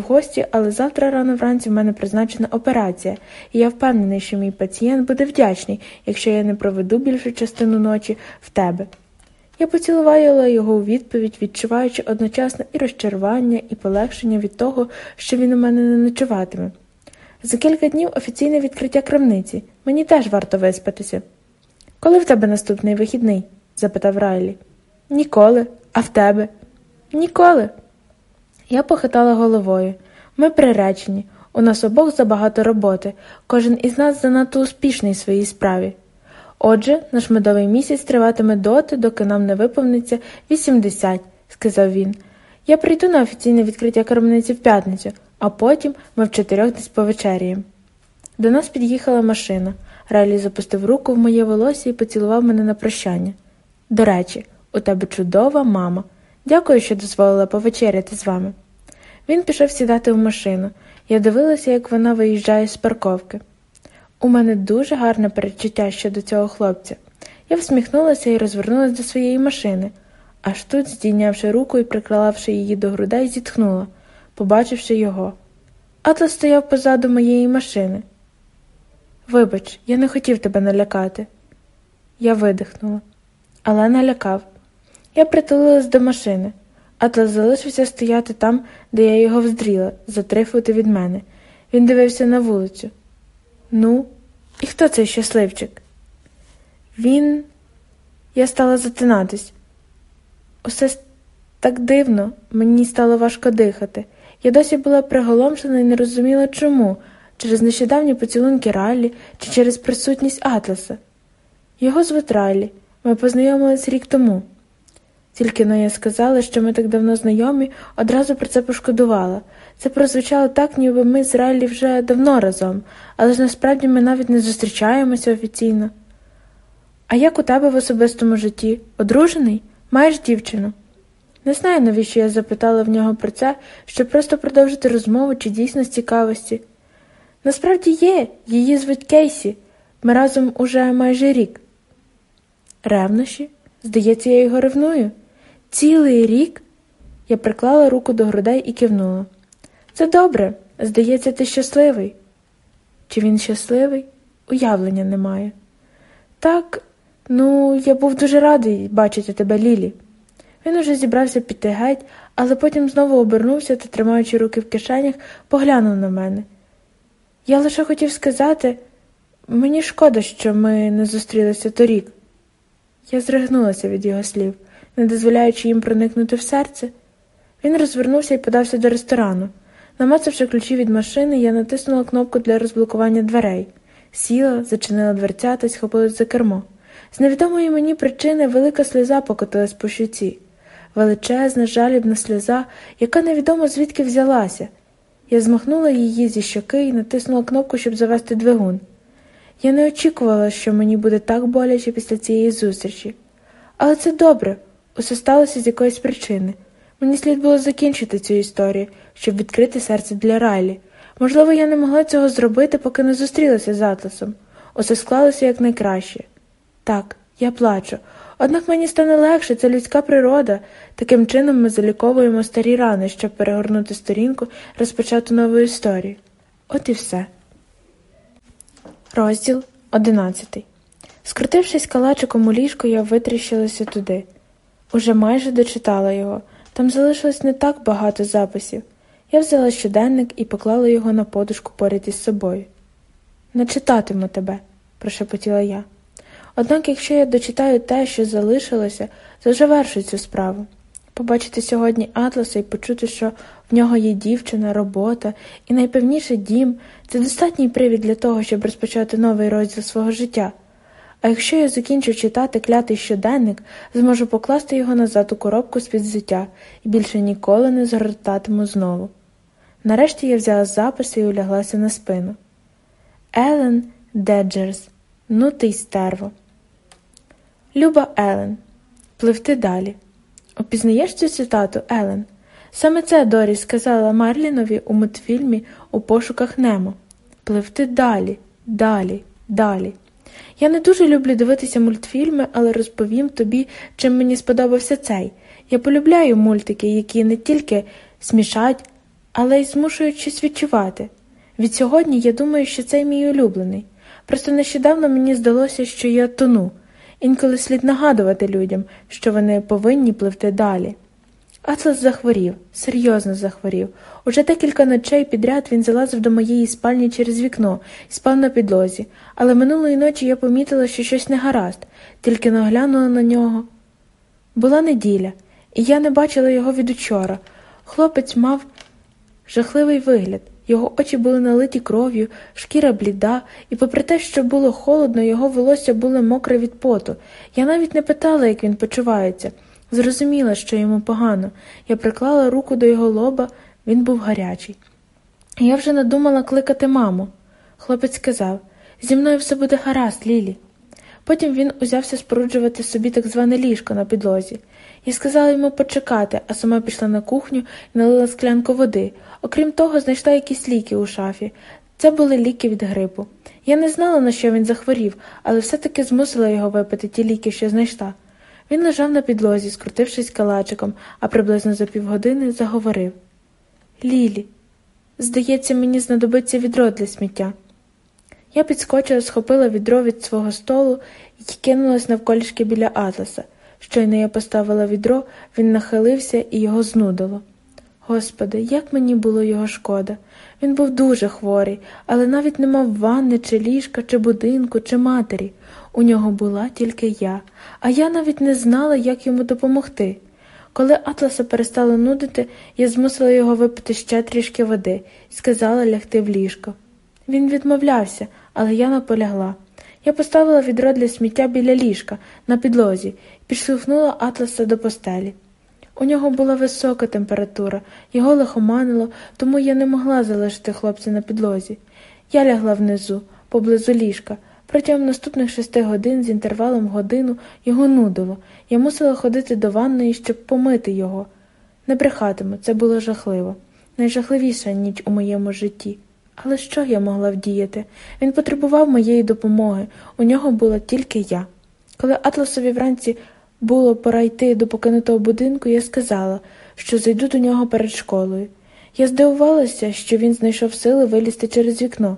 в гості, але завтра рано вранці в мене призначена операція, і я впевнений, що мій пацієнт буде вдячний, якщо я не проведу більшу частину ночі в тебе. Я поцілувала його у відповідь, відчуваючи одночасно і розчарування, і полегшення від того, що він у мене не ночуватиме. За кілька днів офіційне відкриття крамниці. Мені теж варто виспатися. Коли в тебе наступний вихідний? запитав Райлі. Ніколи. А в тебе? Ніколи. Я похитала головою. Ми приречені. У нас обох забагато роботи. Кожен із нас занадто успішний в своїй справі. Отже, наш медовий місяць триватиме доти, доки нам не виповниться 80, сказав він. Я прийду на офіційне відкриття крамниці в п'ятницю, а потім ми в чотирьох десь повечеряємо. До нас під'їхала машина. Райлі запустив руку в моє волосся і поцілував мене на прощання. До речі, у тебе чудова мама. Дякую, що дозволила повечеряти з вами. Він пішов сідати в машину. Я дивилася, як вона виїжджає з парковки. У мене дуже гарне передчуття щодо цього хлопця. Я всміхнулася і розвернулася до своєї машини, аж тут, здійнявши руку і приклавши її до грудей, зітхнула, побачивши його. Атлас стояв позаду моєї машини. Вибач, я не хотів тебе налякати. Я видихнула, але налякав. Я притулилась до машини. Атлас залишився стояти там, де я його вздріла, за три фути від мене. Він дивився на вулицю. Ну, і хто цей щасливчик? Він. Я стала затинатись. Усе так дивно, мені стало важко дихати. Я досі була приголомшена і не розуміла чому, через нещодавні поцілунки Раллі чи через присутність Атласа. Його звуть Раллі. Ми познайомились рік тому. Тільки но я сказала, що ми так давно знайомі, одразу про це пошкодувала. Це прозвучало так, ніби ми з Райлі вже давно разом, але ж насправді ми навіть не зустрічаємося офіційно. А як у тебе в особистому житті? Одружений? Маєш дівчину? Не знаю, навіщо я запитала в нього про це, щоб просто продовжити розмову чи дійсно з цікавості. Насправді є, її звуть Кейсі. Ми разом уже майже рік. Ревнощі? Здається, я його ревную. Цілий рік? Я приклала руку до грудей і кивнула. Це добре. Здається, ти щасливий. Чи він щасливий? Уявлення немає. Так, ну, я був дуже радий бачити тебе, Лілі. Він уже зібрався піти геть, але потім знову обернувся та, тримаючи руки в кишенях, поглянув на мене. Я лише хотів сказати мені шкода, що ми не зустрілися торік. Я зригнулася від його слів, не дозволяючи їм проникнути в серце. Він розвернувся і подався до ресторану. Намацавши ключі від машини, я натиснула кнопку для розблокування дверей, сіла, зачинила дверцята і схопилась за кермо. З невідомої мені причини велика сльоза покотилась по щуці, величезна, жалібна сльоза, яка невідомо звідки взялася. Я змахнула її зі щоки і натиснула кнопку, щоб завести двигун. Я не очікувала, що мені буде так боляче після цієї зустрічі. Але це добре, усе сталося з якоїсь причини. Мені слід було закінчити цю історію, щоб відкрити серце для Райлі. Можливо, я не могла цього зробити, поки не зустрілася з Атласом. Усе склалося якнайкраще. Так, я плачу. Однак мені стане легше, це людська природа. Таким чином ми заліковуємо старі рани, щоб перегорнути сторінку, розпочати нову історію. От і все. Розділ одинадцятий. Скрутившись калачиком у ліжко, я витріщилася туди. Уже майже дочитала його. Там залишилось не так багато записів. Я взяла щоденник і поклала його на подушку поряд із собою. Не читатиму тебе, прошепотіла я. Однак, якщо я дочитаю те, що залишилося, то завершу цю справу. Побачити сьогодні Атласа і почути, що в нього є дівчина, робота і найпевніше дім це достатній привід для того, щоб розпочати новий розділ свого життя. А якщо я закінчу читати клятий щоденник, зможу покласти його назад у коробку з під взуття і більше ніколи не згортатиму знову. Нарешті я взяла записи і уляглася на спину. Елен Деджерс, ну ти й стерво. Люба Елен, пливти далі. Опізнаєш цю цитату, Елен? Саме це Дорі сказала Марлінові у мультфільмі у пошуках Немо. Пливти далі, далі, далі. Я не дуже люблю дивитися мультфільми, але розповім тобі, чим мені сподобався цей. Я полюбляю мультики, які не тільки смішать, але й змушують щось відчувати. Від сьогодні я думаю, що цей мій улюблений. Просто нещодавно мені здалося, що я тону. Інколи слід нагадувати людям, що вони повинні пливти далі. Атлас захворів, серйозно захворів. Уже декілька ночей підряд він залазив до моєї спальні через вікно і спав на підлозі, але минулої ночі я помітила, що щось не гаразд, тільки наглянула на нього. Була неділя, і я не бачила його від учора. Хлопець мав жахливий вигляд. Його очі були налиті кров'ю, шкіра бліда, і, попри те, що було холодно, його волосся було мокре від поту. Я навіть не питала, як він почувається. Зрозуміла, що йому погано. Я приклала руку до його лоба, він був гарячий. Я вже надумала кликати маму. Хлопець сказав зі мною все буде гаразд, Лілі. Потім він узявся споруджувати собі так зване ліжко на підлозі. Я сказала йому почекати, а сама пішла на кухню і налила склянку води. Окрім того, знайшла якісь ліки у шафі. Це були ліки від грипу. Я не знала, на що він захворів, але все-таки змусила його випити ті ліки, що знайшла. Він лежав на підлозі, скрутившись калачиком, а приблизно за півгодини заговорив Лілі, здається, мені знадобиться відро для сміття. Я підскочила, схопила відро від свого столу і кинулась навколішки біля Атласа. Щойно я поставила відро, він нахилився і його знудило. Господи, як мені було його шкода. Він був дуже хворий, але навіть не мав ванни, чи ліжка, чи будинку, чи матері. У нього була тільки я, а я навіть не знала, як йому допомогти. Коли Атласа перестало нудити, я змусила його випити ще трішки води і сказала лягти в ліжко. Він відмовлявся, але я наполягла. Я поставила відро для сміття біля ліжка на підлозі і підштовхнула Атласа до постелі. У нього була висока температура, його лихоманило, тому я не могла залишити хлопця на підлозі. Я лягла внизу, поблизу ліжка. Протягом наступних шести годин з інтервалом годину його нудило. Я мусила ходити до ванної, щоб помити його. Не брехатиму, це було жахливо, найжахливіша ніч у моєму житті. Але що я могла вдіяти? Він потребував моєї допомоги, у нього була тільки я. Коли Атласові вранці було пора йти до покинутого будинку, я сказала, що зайду до нього перед школою. Я здивувалася, що він знайшов сили вилізти через вікно.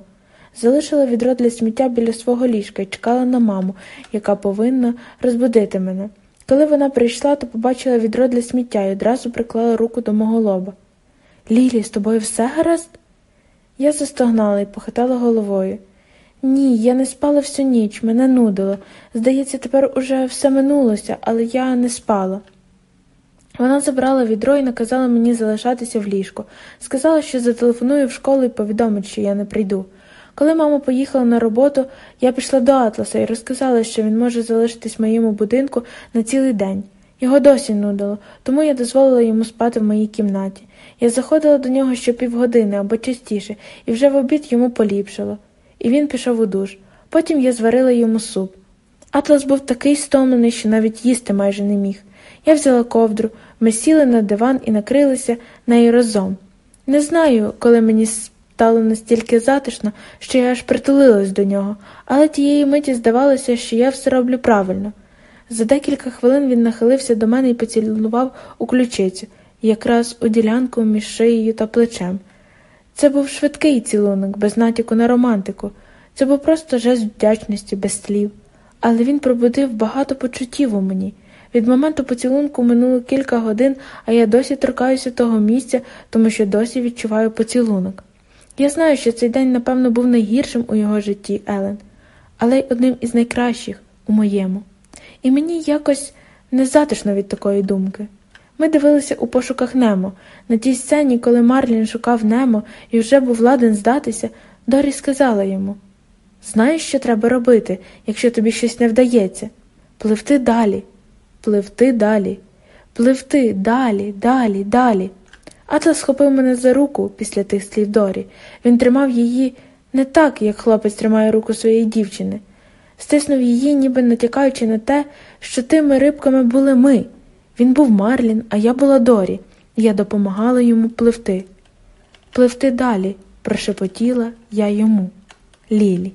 Залишила відро для сміття біля свого ліжка і чекала на маму, яка повинна розбудити мене. Коли вона прийшла, то побачила відро для сміття і одразу приклала руку до мого лоба. Лілі, з тобою все гаразд? Я застогнала і похитала головою. Ні, я не спала всю ніч, мене нудило. Здається, тепер уже все минулося, але я не спала. Вона забрала відро і наказала мені залишатися в ліжку. Сказала, що зателефоную в школу і повідомить, що я не прийду. Коли мама поїхала на роботу, я пішла до Атласа і розказала, що він може залишитись в моєму будинку на цілий день. Його досі нудило, тому я дозволила йому спати в моїй кімнаті. Я заходила до нього ще півгодини або частіше, і вже в обід йому поліпшило. І він пішов у душ. Потім я зварила йому суп. Атлас був такий стомлений, що навіть їсти майже не міг. Я взяла ковдру, ми сіли на диван і накрилися нею разом. Не знаю, коли мені стало настільки затишно, що я аж притулилась до нього, але тієї миті здавалося, що я все роблю правильно. За декілька хвилин він нахилився до мене і поцілував у ключицю, якраз у ділянку між шиєю та плечем. Це був швидкий цілунок, без натяку на романтику. Це був просто жест вдячності, без слів. Але він пробудив багато почуттів у мені. Від моменту поцілунку минуло кілька годин, а я досі торкаюся того місця, тому що досі відчуваю поцілунок. Я знаю, що цей день, напевно, був найгіршим у його житті, Елен, але й одним із найкращих у моєму. І мені якось незатишно від такої думки. Ми дивилися у пошуках Немо. На тій сцені, коли Марлін шукав Немо і вже був ладен здатися, Дорі сказала йому Знаєш, що треба робити, якщо тобі щось не вдається? Пливти далі, пливти далі, пливти далі, далі, далі. Атлас схопив мене за руку після тих слів Дорі. Він тримав її не так, як хлопець тримає руку своєї дівчини, стиснув її, ніби натякаючи на те, що тими рибками були ми. Він був Марлін, а я була Дорі, я допомагала йому пливти. Пливти далі, прошепотіла я йому, Лілі.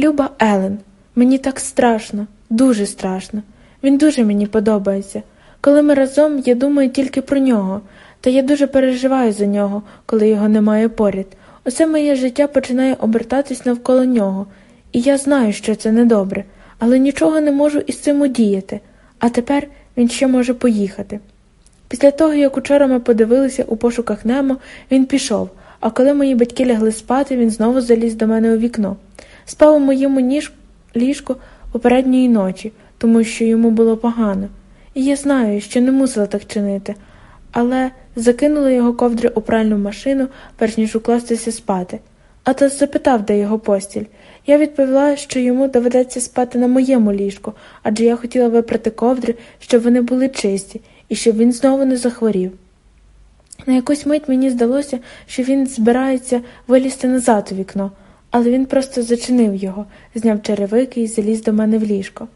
Люба Елен, мені так страшно, дуже страшно. Він дуже мені подобається. Коли ми разом, я думаю тільки про нього. та я дуже переживаю за нього, коли його немає поряд. Усе моє життя починає обертатись навколо нього, і я знаю, що це недобре, але нічого не можу із цим удіяти, а тепер він ще може поїхати. Після того, як учора ми подивилися у пошуках Немо, він пішов, а коли мої батьки лягли спати, він знову заліз до мене у вікно. Спав у моєму ніж... ліжку попередньої ночі, тому що йому було погано. Я знаю, що не мусила так чинити, але закинула його ковдри у пральну машину, перш ніж укластися спати. Атас запитав, де його постіль. Я відповіла, що йому доведеться спати на моєму ліжку, адже я хотіла випрати ковдри, щоб вони були чисті, і щоб він знову не захворів. На якусь мить мені здалося, що він збирається вилізти назад у вікно, але він просто зачинив його, зняв черевики і заліз до мене в ліжко.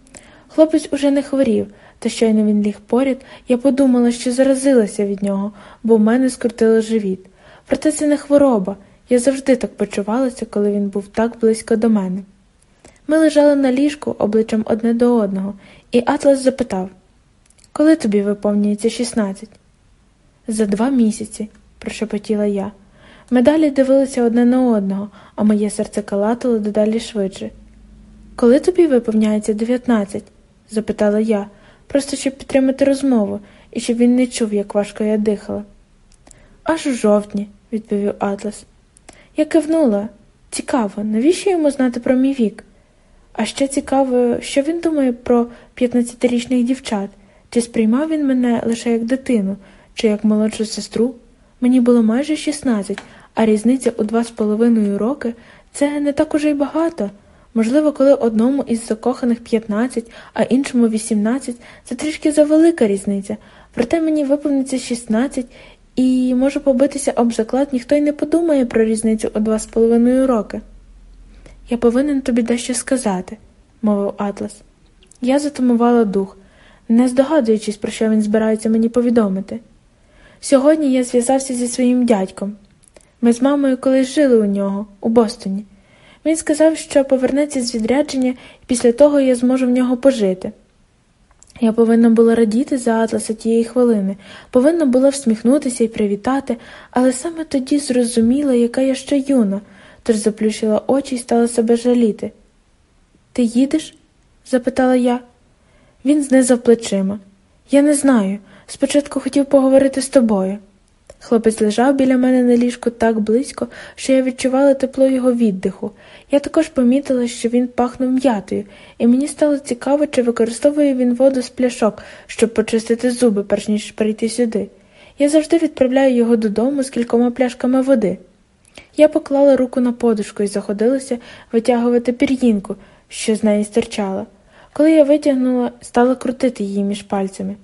Хлопець уже не хворів, та щойно він ліг поряд, я подумала, що заразилася від нього, бо в мене скрутило живіт. Проте це не хвороба. Я завжди так почувалася, коли він був так близько до мене. Ми лежали на ліжку обличчям одне до одного, і Атлас запитав Коли тобі виповнюється 16?» За два місяці, прошепотіла я. Ми далі дивилися одне на одного, а моє серце калатало дедалі швидше. Коли тобі виповняється 19?» – запитала я, просто щоб підтримати розмову і щоб він не чув, як важко я дихала. Аж у жовтні, відповів Атлас. Я кивнула. Цікаво, навіщо йому знати про мій вік? А ще цікаво, що він думає про 15-річних дівчат, чи сприймав він мене лише як дитину, чи як молодшу сестру. Мені було майже 16, а різниця у два з половиною роки це не так уже й багато. Можливо, коли одному із закоханих 15, а іншому 18, це трішки завелика різниця, проте мені виповниться 16, і можу побитися об заклад, ніхто й не подумає про різницю у два з половиною роки. Я повинен тобі дещо сказати, мовив Атлас. Я затумувала дух, не здогадуючись, про що він збирається мені повідомити. Сьогодні я зв'язався зі своїм дядьком. Ми з мамою колись жили у нього, у Бостоні. Він сказав, що повернеться з відрядження, і після того я зможу в нього пожити. Я повинна була радіти за Атласа тієї хвилини, повинна була всміхнутися і привітати, але саме тоді зрозуміла, яка я ще юна, тож заплющила очі і стала себе жаліти. Ти їдеш? запитала я. Він знизав плечима. Я не знаю. Спочатку хотів поговорити з тобою. Хлопець лежав біля мене на ліжку так близько, що я відчувала тепло його віддиху. Я також помітила, що він пахнув м'ятою, і мені стало цікаво, чи використовує він воду з пляшок, щоб почистити зуби, перш ніж прийти сюди. Я завжди відправляю його додому з кількома пляшками води. Я поклала руку на подушку і заходилася витягувати пір'їнку, що з неї стирчала. Коли я витягнула, стала крутити її між пальцями.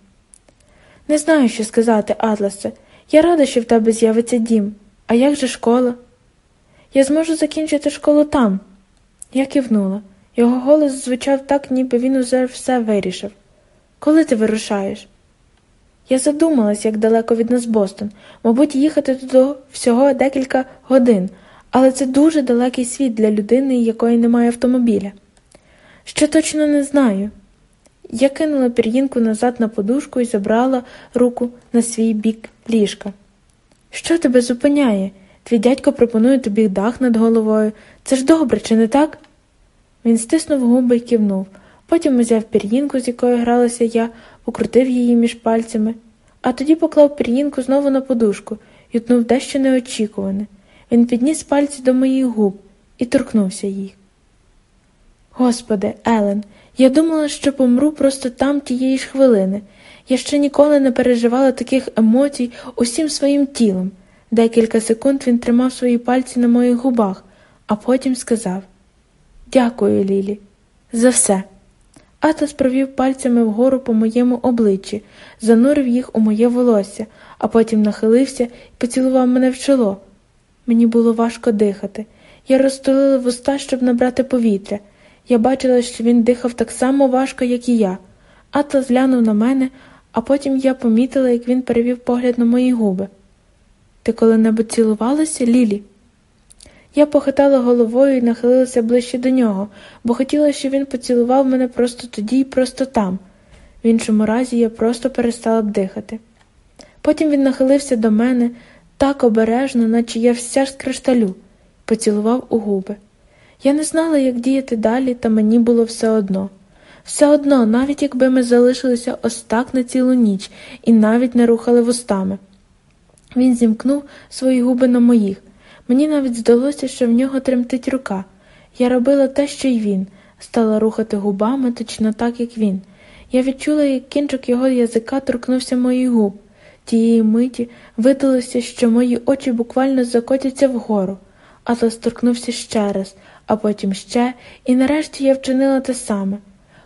Не знаю, що сказати, Атласе. Я рада, що в тебе з'явиться дім. А як же школа? Я зможу закінчити школу там. Я кивнула. Його голос звучав так, ніби він уже все вирішив. Коли ти вирушаєш? Я задумалась, як далеко від нас Бостон. Мабуть, їхати туди всього декілька годин, але це дуже далекий світ для людини, якої немає автомобіля. Ще точно не знаю. Я кинула пір'їнку назад на подушку і забрала руку на свій бік ліжка. Що тебе зупиняє? Твій дядько пропонує тобі дах над головою. Це ж добре, чи не так? Він стиснув губи і кивнув. Потім узяв пір'їнку, з якою гралася я, покрутив її між пальцями, а тоді поклав пір'їнку знову на подушку і утнув дещо неочікуване. Він підніс пальці до моїх губ і торкнувся їх. Господи, Елен, я думала, що помру просто там тієї ж хвилини. Я ще ніколи не переживала таких емоцій усім своїм тілом. Декілька секунд він тримав свої пальці на моїх губах, а потім сказав Дякую, Лілі, за все. Атос провів пальцями вгору по моєму обличчі, занурив їх у моє волосся, а потім нахилився і поцілував мене в чоло. Мені було важко дихати. Я розтулила вуста, щоб набрати повітря. Я бачила, що він дихав так само важко, як і я. Атлас глянув на мене, а потім я помітила, як він перевів погляд на мої губи. Ти коли-небудь цілувалася, Лілі? Я похитала головою і нахилилася ближче до нього, бо хотіла, щоб він поцілував мене просто тоді і просто там. В іншому разі я просто перестала б дихати. Потім він нахилився до мене так обережно, наче я вся з кришталю, поцілував у губи. Я не знала, як діяти далі, та мені було все одно. Все одно, навіть якби ми залишилися ось так на цілу ніч і навіть не рухали вустами. Він зімкнув свої губи на моїх. Мені навіть здалося, що в нього тремтить рука. Я робила те, що й він, стала рухати губами точно так, як він. Я відчула, як кінчик його язика торкнувся моїх губ. Тієї миті видалося, що мої очі буквально закотяться вгору. Атлас торкнувся ще раз, а потім ще, і нарешті я вчинила те саме.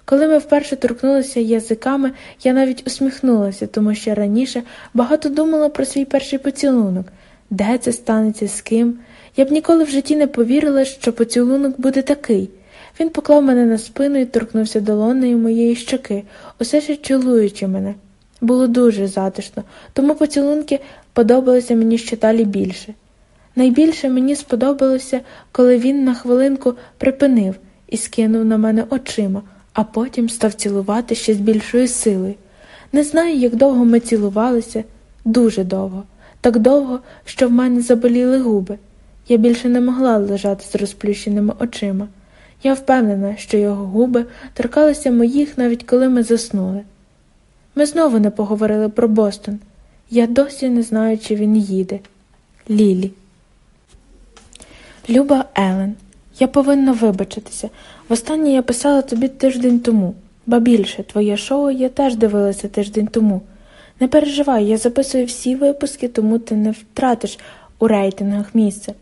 Коли ми вперше торкнулися язиками, я навіть усміхнулася, тому що раніше багато думала про свій перший поцілунок, де це станеться, з ким. Я б ніколи в житті не повірила, що поцілунок буде такий. Він поклав мене на спину і торкнувся долонею моєї щоки, усе ще чолуючи мене. Було дуже затишно, тому поцілунки подобалися мені ще далі більше. Найбільше мені сподобалося, коли він на хвилинку припинив і скинув на мене очима, а потім став цілувати ще з більшою силою. Не знаю, як довго ми цілувалися, дуже довго, так довго, що в мене заболіли губи. Я більше не могла лежати з розплющеними очима. Я впевнена, що його губи торкалися моїх, навіть коли ми заснули. Ми знову не поговорили про Бостон. Я досі не знаю, чи він їде. Лілі. Люба Елен, я повинна вибачитися. Востаннє я писала тобі тиждень тому, ба більше, твоє шоу я теж дивилася тиждень тому. Не переживай, я записую всі випуски, тому ти не втратиш у рейтингах місце.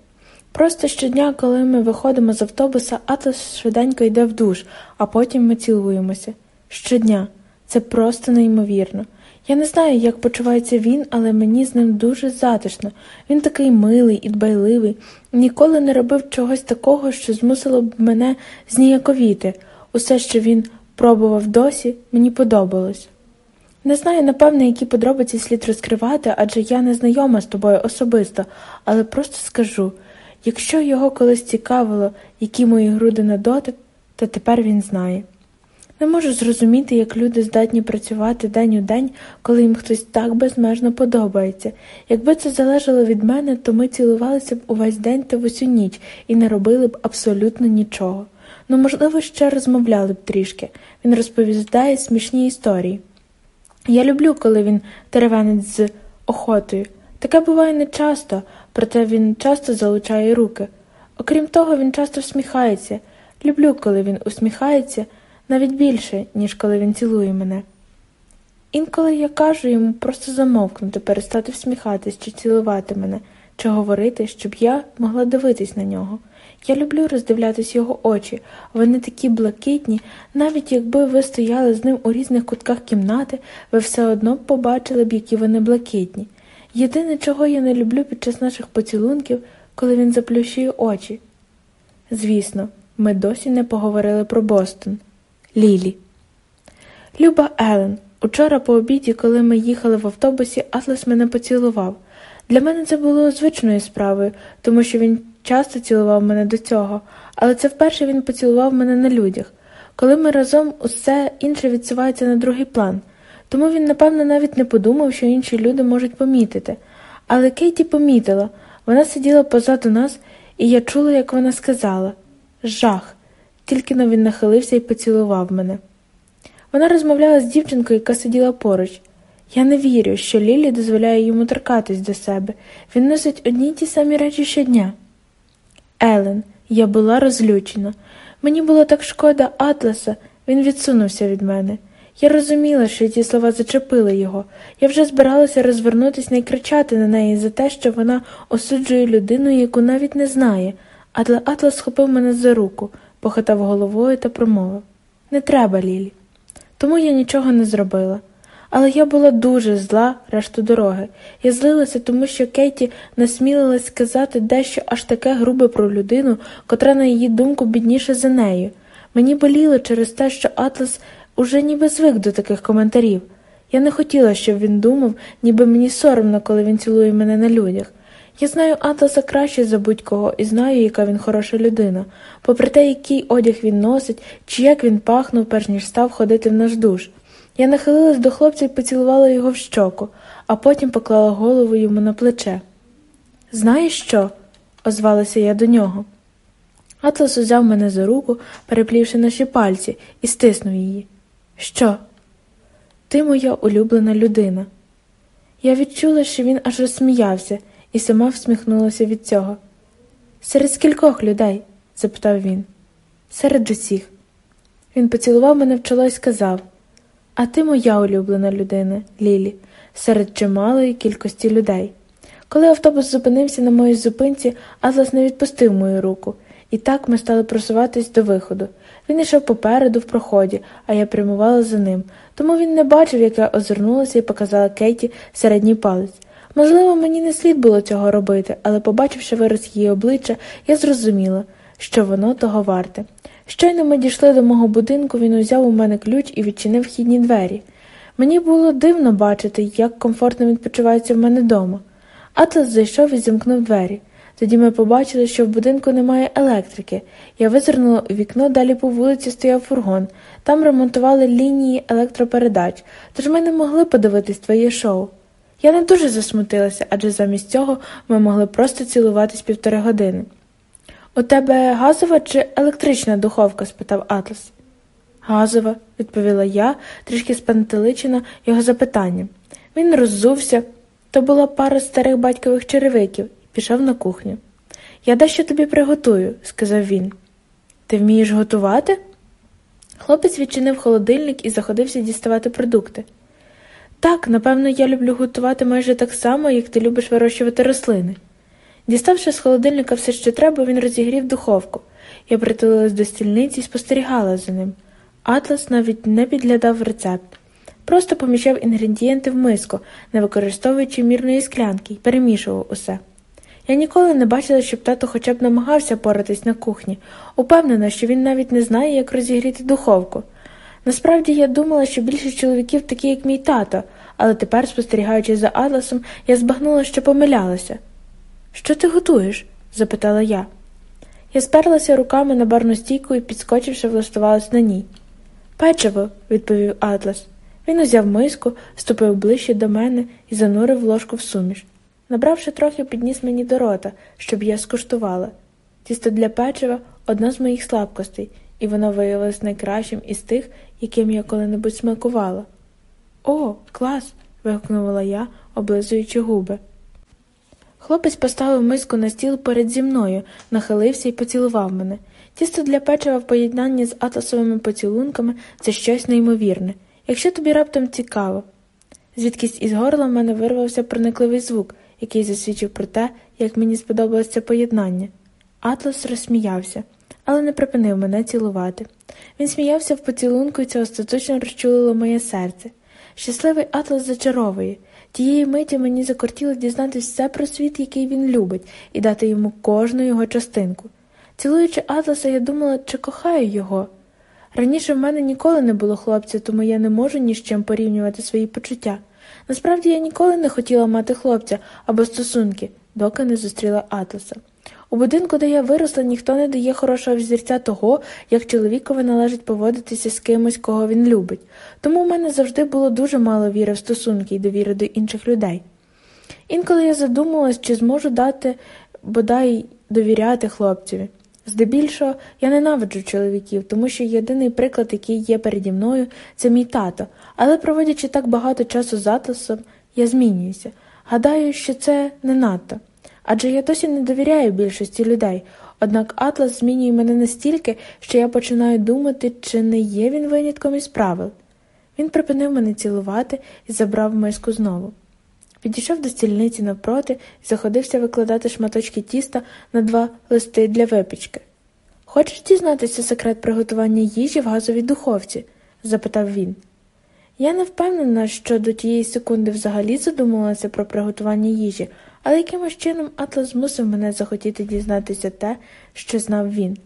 Просто щодня, коли ми виходимо з автобуса, Атлас швиденько йде в душ, а потім ми цілуємося. Щодня. Це просто неймовірно. Я не знаю, як почувається він, але мені з ним дуже затишно. Він такий милий і дбайливий, ніколи не робив чогось такого, що змусило б мене зніяковіти. Усе, що він пробував досі, мені подобалось. Не знаю, напевне, які подробиці слід розкривати, адже я не знайома з тобою особисто, але просто скажу якщо його колись цікавило, які мої груди на дотик, то тепер він знає. Не можу зрозуміти, як люди здатні працювати день у день, коли їм хтось так безмежно подобається. Якби це залежало від мене, то ми цілувалися б увесь день та в усю ніч і не робили б абсолютно нічого. Ну, можливо, ще розмовляли б трішки. Він розповідає смішні історії. Я люблю, коли він теревенить з охотою. Таке буває не часто, проте він часто залучає руки. Окрім того, він часто всміхається. Люблю, коли він усміхається навіть більше, ніж коли він цілує мене. Інколи я кажу йому просто замовкнути, перестати всміхатись чи цілувати мене, чи говорити, щоб я могла дивитись на нього. Я люблю роздивлятись його очі, вони такі блакитні, навіть якби ви стояли з ним у різних кутках кімнати, ви все одно побачили б, які вони блакитні. Єдине, чого я не люблю під час наших поцілунків, коли він заплющує очі. Звісно, ми досі не поговорили про Бостон. Лілі. Люба Елен, учора по обіді, коли ми їхали в автобусі, Атлас мене поцілував. Для мене це було звичною справою, тому що він часто цілував мене до цього, але це вперше він поцілував мене на людях. Коли ми разом усе інше відсувається на другий план. Тому він, напевно, навіть не подумав, що інші люди можуть помітити. Але Кейті помітила вона сиділа позаду нас, і я чула, як вона сказала жах. Тільки но він нахилився і поцілував мене. Вона розмовляла з дівчинкою, яка сиділа поруч. Я не вірю, що Лілі дозволяє йому торкатись до себе. Він носить одні й ті самі речі щодня. Елен, я була розлючена. Мені було так шкода Атласа, він відсунувся від мене. Я розуміла, що ці слова зачепили його. Я вже збиралася розвернутися і кричати на неї за те, що вона осуджує людину, яку навіть не знає, але Атлас схопив мене за руку похитав головою та промовив Не треба, Лілі. Тому я нічого не зробила. Але я була дуже зла решту дороги. Я злилася, тому що Кейті насмілилась сказати дещо аж таке грубе про людину, котра, на її думку, бідніше за нею. Мені боліло через те, що Атлас уже ніби звик до таких коментарів. Я не хотіла, щоб він думав, ніби мені соромно, коли він цілує мене на людях. Я знаю Атласа краще за будь-кого і знаю, яка він хороша людина, попри те, який одяг він носить, чи як він пахнув, перш ніж став ходити в наш душ. Я нахилилась до хлопця і поцілувала його в щоку, а потім поклала голову йому на плече. Знаєш що? озвалася я до нього. Атлас узяв мене за руку, переплівши наші пальці, і стиснув її. Що? Ти моя улюблена людина. Я відчула, що він аж розсміявся, і сама всміхнулася від цього. Серед скількох людей? запитав він. Серед усіх. Він поцілував мене в чоло і сказав А ти моя улюблена людина, Лілі, серед чималої кількості людей. Коли автобус зупинився на моїй зупинці, Атлас не відпустив мою руку, і так ми стали просуватись до виходу. Він йшов попереду в проході, а я прямувала за ним, тому він не бачив, як я озирнулася і показала Кейті середній палець. Можливо, мені не слід було цього робити, але, побачивши вираз її обличчя, я зрозуміла, що воно того варте. Щойно ми дійшли до мого будинку, він узяв у мене ключ і відчинив вхідні двері. Мені було дивно бачити, як комфортно він почувається в мене вдома. Атлас зайшов і зімкнув двері. Тоді ми побачили, що в будинку немає електрики. Я визирнула у вікно, далі по вулиці стояв фургон. Там ремонтували лінії електропередач, тож ми не могли подивитись твоє шоу. Я не дуже засмутилася, адже замість цього ми могли просто цілуватись півтори години. У тебе газова чи електрична духовка? спитав Атлас. Газова, відповіла я, трішки спантеличена його запитанням. Він роззувся. То була пара старих батькових черевиків пішов на кухню. Я дещо тобі приготую, сказав він. Ти вмієш готувати? Хлопець відчинив холодильник і заходився діставати продукти. Так, напевно, я люблю готувати майже так само, як ти любиш вирощувати рослини. Діставши з холодильника все, що треба, він розігрів духовку. Я притулилась до стільниці і спостерігала за ним. Атлас навіть не підглядав рецепт. Просто поміщав інгредієнти в миску, не використовуючи мірної склянки, і перемішував усе. Я ніколи не бачила, щоб тато хоча б намагався поратись на кухні, упевнена, що він навіть не знає, як розігріти духовку. Насправді я думала, що більшість чоловіків такі, як мій тато, але тепер, спостерігаючи за Атласом, я збагнула, що помилялася. Що ти готуєш? запитала я. Я сперлася руками на барну стійку і, підскочивши, влаштувалась на ній. Печиво, відповів Атлас. Він узяв миску, ступив ближче до мене і занурив ложку в суміш. Набравши трохи, підніс мені до рота, щоб я скуштувала. Тісто для печива одна з моїх слабкостей, і воно виявилось найкращим із тих, яким я коли-небудь смакувала. О, клас. вигукнула я, облизуючи губи. Хлопець поставив миску на стіл перед зі мною, нахилився і поцілував мене. Тісто для печива в поєднанні з атласовими поцілунками це щось неймовірне. Якщо тобі раптом цікаво. Звідкись із горла в мене вирвався проникливий звук, який засвідчив про те, як мені сподобалось це поєднання. Атлас розсміявся, але не припинив мене цілувати. Він сміявся в поцілунку, і це остаточно розчулило моє серце. Щасливий Атлас зачаровує. Тієї миті мені закортіло дізнатися все про світ, який він любить, і дати йому кожну його частинку. Цілуючи Атласа, я думала, чи кохаю його. Раніше в мене ніколи не було хлопця, тому я не можу ні з чим порівнювати свої почуття. Насправді я ніколи не хотіла мати хлопця або стосунки, доки не зустріла Атласа. У будинку, де я виросла, ніхто не дає хорошого взірця того, як чоловікові належить поводитися з кимось, кого він любить. Тому в мене завжди було дуже мало віри в стосунки і довіри до інших людей. Інколи я задумалась, чи зможу дати бодай довіряти хлопцеві. Здебільшого я ненавиджу чоловіків, тому що єдиний приклад, який є переді мною, це мій тато, але проводячи так багато часу з атласом, я змінююся. Гадаю, що це не надто. Адже я досі не довіряю більшості людей, однак Атлас змінює мене настільки, що я починаю думати, чи не є він винятком із правил. Він припинив мене цілувати і забрав миску знову. Підійшов до стільниці навпроти і заходився викладати шматочки тіста на два листи для випічки. Хочеш дізнатися секрет приготування їжі в газовій духовці? запитав він. Я не впевнена, що до тієї секунди взагалі задумувалася про приготування їжі, але якимось чином Атлас змусив мене захотіти дізнатися те, що знав він.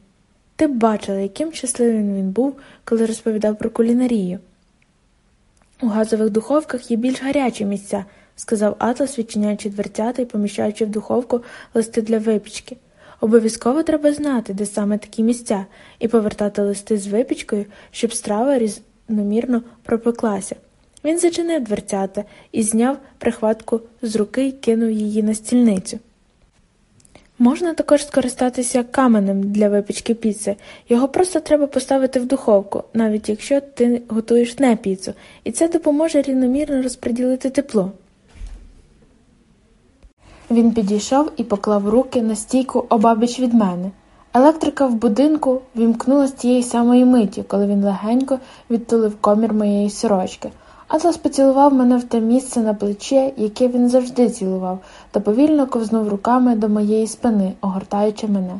Ти б бачила, яким щасливим він був, коли розповідав про кулінарію. У газових духовках є більш гарячі місця сказав Атлас, відчиняючи дверцята і поміщаючи в духовку листи для випічки. Обов'язково треба знати, де саме такі місця, і повертати листи з випічкою, щоб страва різномірно пропеклася. Він зачинив дверцята і зняв прихватку з руки і кинув її на стільницю. Можна також скористатися каменем для випічки піци. Його просто треба поставити в духовку, навіть якщо ти готуєш не піцу, і це допоможе рівномірно розподілити тепло. Він підійшов і поклав руки на стійку обабіч від мене. Електрика в будинку вімкнулась тієї самої миті, коли він легенько відтулив комір моєї сорочки. Атлас поцілував мене в те місце на плече, яке він завжди цілував, та повільно ковзнув руками до моєї спини, огортаючи мене.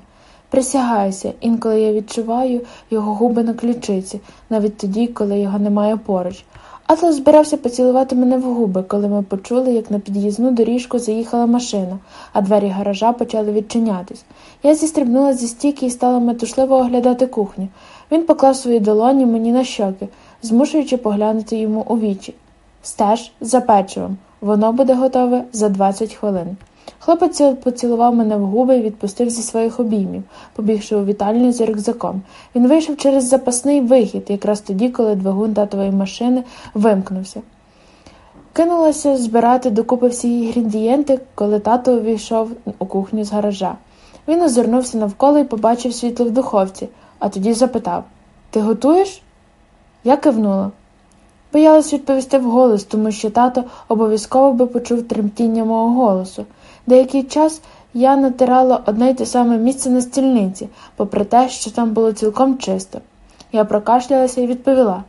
Присягаюся, інколи я відчуваю його губи на ключиці, навіть тоді, коли його немає поруч. Атлас збирався поцілувати мене в губи, коли ми почули, як на під'їзну доріжку заїхала машина, а двері гаража почали відчинятись. Я зістрибнула зі стійки і стала метушливо оглядати кухню. Він поклав свої долоні мені на щоки, змушуючи поглянути йому у вічі. Стеж за печивом. Воно буде готове за 20 хвилин. Хлопець поцілував мене в губи і відпустив зі своїх обіймів, побігши у вітальню за рюкзаком. Він вийшов через запасний вихід, якраз тоді, коли двигун татової машини вимкнувся. Кинулася збирати докупи всі інгредієнти, коли тато увійшов у кухню з гаража. Він озирнувся навколо і побачив світло в духовці, а тоді запитав Ти готуєш? Я кивнула. Боялась відповісти вголос, тому що тато обов'язково би почув тремтіння мого голосу. Деякий час я натирала одне й те саме місце на стільниці, попри те, що там було цілком чисто. Я прокашлялася і відповіла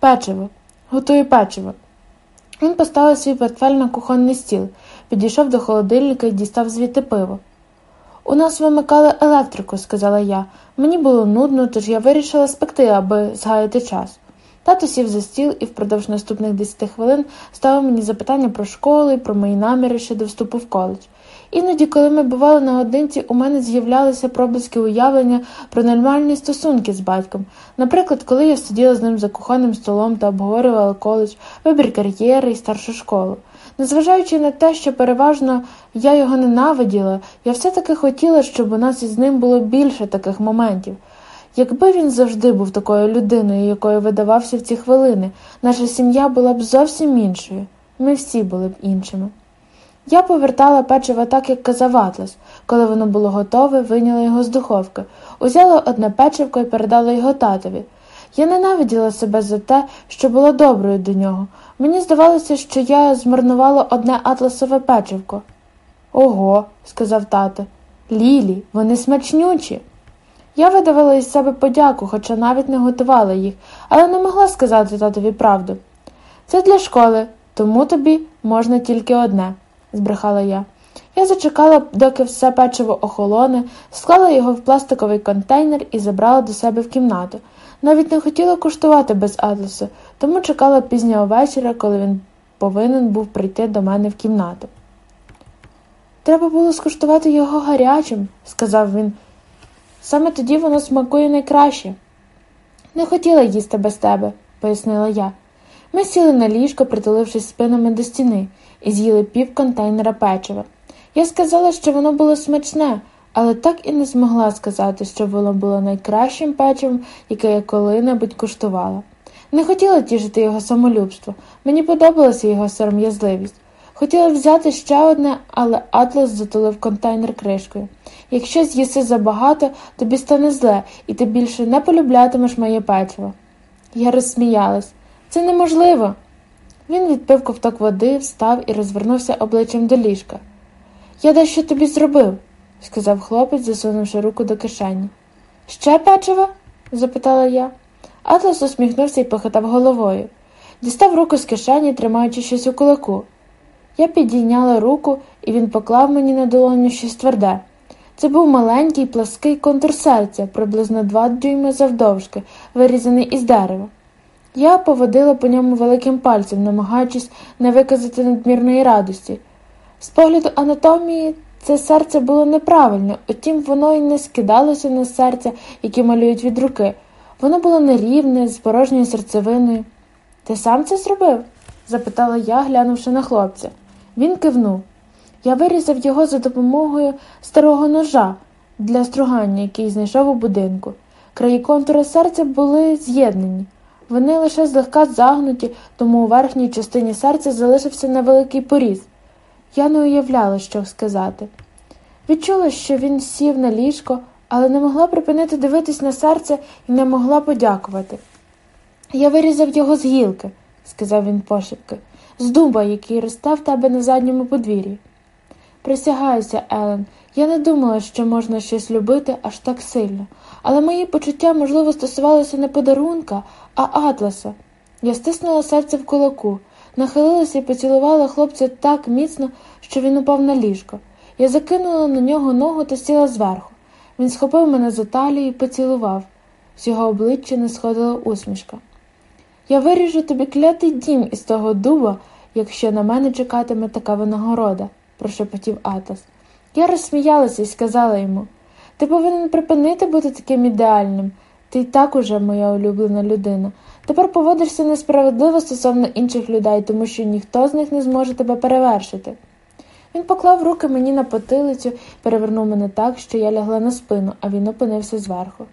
Печиво, готую печиво. Він поставив свій портфель на кухонний стіл, підійшов до холодильника і дістав звідти пиво. У нас вимикали електрику, сказала я. Мені було нудно, тож я вирішила спекти, аби згаяти час. Тато сів за стіл і впродовж наступних десяти хвилин ставив мені запитання про школу і про мої наміри щодо вступу в коледж. Іноді, коли ми бували наодинці, у мене з'являлися проблиски уявлення про нормальні стосунки з батьком. Наприклад, коли я сиділа з ним за кухонним столом та обговорювала коледж, вибір кар'єри і старшу школу. Незважаючи на те, що переважно я його ненавиділа, я все-таки хотіла, щоб у нас із ним було більше таких моментів. Якби він завжди був такою людиною, якою видавався в ці хвилини, наша сім'я була б зовсім іншою. Ми всі були б іншими. Я повертала печиво так, як казав Атлас. Коли воно було готове, вийняла його з духовки, узяла одне печивко і передала його татові. Я ненавиділа себе за те, що була доброю до нього. Мені здавалося, що я змарнувала одне атласове печивко. Ого, сказав тато. Лілі, вони смачнючі. Я видавила із себе подяку, хоча навіть не готувала їх, але не могла сказати татові правду. Це для школи, тому тобі можна тільки одне, збрехала я. Я зачекала, доки все печиво охолоне, склала його в пластиковий контейнер і забрала до себе в кімнату. Навіть не хотіла куштувати без атласу, тому чекала пізнього вечора, коли він повинен був прийти до мене в кімнату. Треба було скуштувати його гарячим, сказав він. Саме тоді воно смакує найкраще. Не хотіла їсти без тебе, пояснила я. Ми сіли на ліжко, притулившись спинами до стіни, і з'їли пів контейнера печива. Я сказала, що воно було смачне, але так і не змогла сказати, що воно було найкращим печивом, яке я коли-небудь куштувала. Не хотіла тішити його самолюбство, мені подобалася його сором'язливість. Хотіла взяти ще одне, але Атлас затулив контейнер кришкою. Якщо з'їси забагато, тобі стане зле, і ти більше не полюблятимеш моє печиво. Я розсміялась. Це неможливо. Він відпив ковток води, встав і розвернувся обличчям до ліжка. Я дещо тобі зробив, сказав хлопець, засунувши руку до кишені. Ще печиво? запитала я. Атлас усміхнувся і похитав головою. Дістав руку з кишені, тримаючи щось у кулаку. Я підійняла руку, і він поклав мені на долоню щось тверде. Це був маленький плаский контур серця, приблизно два дюйми завдовжки, вирізаний із дерева. Я поводила по ньому великим пальцем, намагаючись не виказати надмірної радості. З погляду анатомії це серце було неправильне, утім воно й не скидалося на серця, які малюють від руки. Воно було нерівне, з порожньою серцевиною. Ти сам це зробив? запитала я, глянувши на хлопця. Він кивнув. Я вирізав його за допомогою старого ножа для стругання, який знайшов у будинку. Краї контури серця були з'єднані, Вони лише злегка загнуті, тому у верхній частині серця залишився невеликий поріз. Я не уявляла, що сказати. Відчула, що він сів на ліжко, але не могла припинити дивитись на серце і не могла подякувати. Я вирізав його з гілки, сказав він пошепки, з дуба, який росте в тебе на задньому подвір'ї. Присягаюся, Елен, я не думала, що можна щось любити аж так сильно, але мої почуття, можливо, стосувалися не подарунка, а атласа. Я стиснула серце в кулаку, нахилилася і поцілувала хлопця так міцно, що він упав на ліжко. Я закинула на нього ногу та сіла зверху. Він схопив мене за талію і поцілував. З його обличчя не сходила усмішка. Я виріжу тобі клятий дім із того дуба, якщо на мене чекатиме така винагорода, прошепотів Атас. Я розсміялася і сказала йому ти повинен припинити бути таким ідеальним. Ти й так уже моя улюблена людина. Тепер поводишся несправедливо стосовно інших людей, тому що ніхто з них не зможе тебе перевершити. Він поклав руки мені на потилицю, перевернув мене так, що я лягла на спину, а він опинився зверху.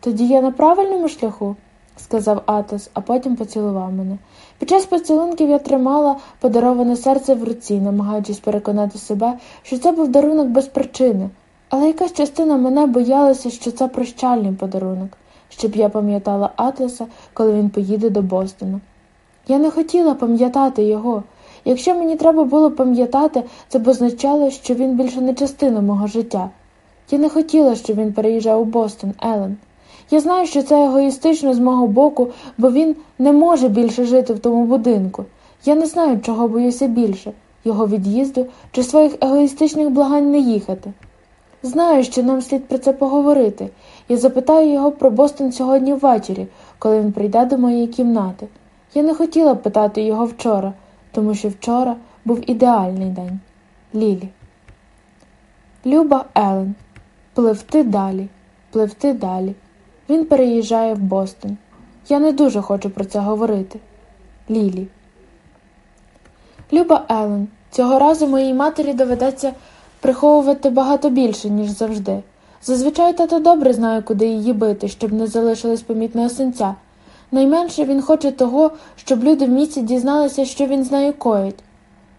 Тоді я на правильному шляху, сказав Атос, а потім поцілував мене. Під час поцілунків я тримала подароване серце в руці, намагаючись переконати себе, що це був дарунок без причини, але якась частина мене боялася, що це прощальний подарунок, щоб я пам'ятала Атласа, коли він поїде до Бостона. Я не хотіла пам'ятати його. Якщо мені треба було пам'ятати, це б означало, що він більше не частина мого життя. Я не хотіла, щоб він переїжджав у Бостон, Елен. Я знаю, що це егоїстично з мого боку, бо він не може більше жити в тому будинку. Я не знаю, чого боюся більше його від'їзду чи своїх егоїстичних благань не їхати. Знаю, що нам слід про це поговорити. Я запитаю його про Бостон сьогодні ввечері, коли він прийде до моєї кімнати. Я не хотіла питати його вчора, тому що вчора був ідеальний день. Лілі. Люба Елен. Пливти далі, пливти далі. Він переїжджає в Бостон. Я не дуже хочу про це говорити. Лілі. Люба Елен. Цього разу моїй матері доведеться приховувати багато більше, ніж завжди. Зазвичай тато добре знає, куди її бити, щоб не залишилось помітного синця. Найменше він хоче того, щоб люди в місті дізналися, що він з нею коїть.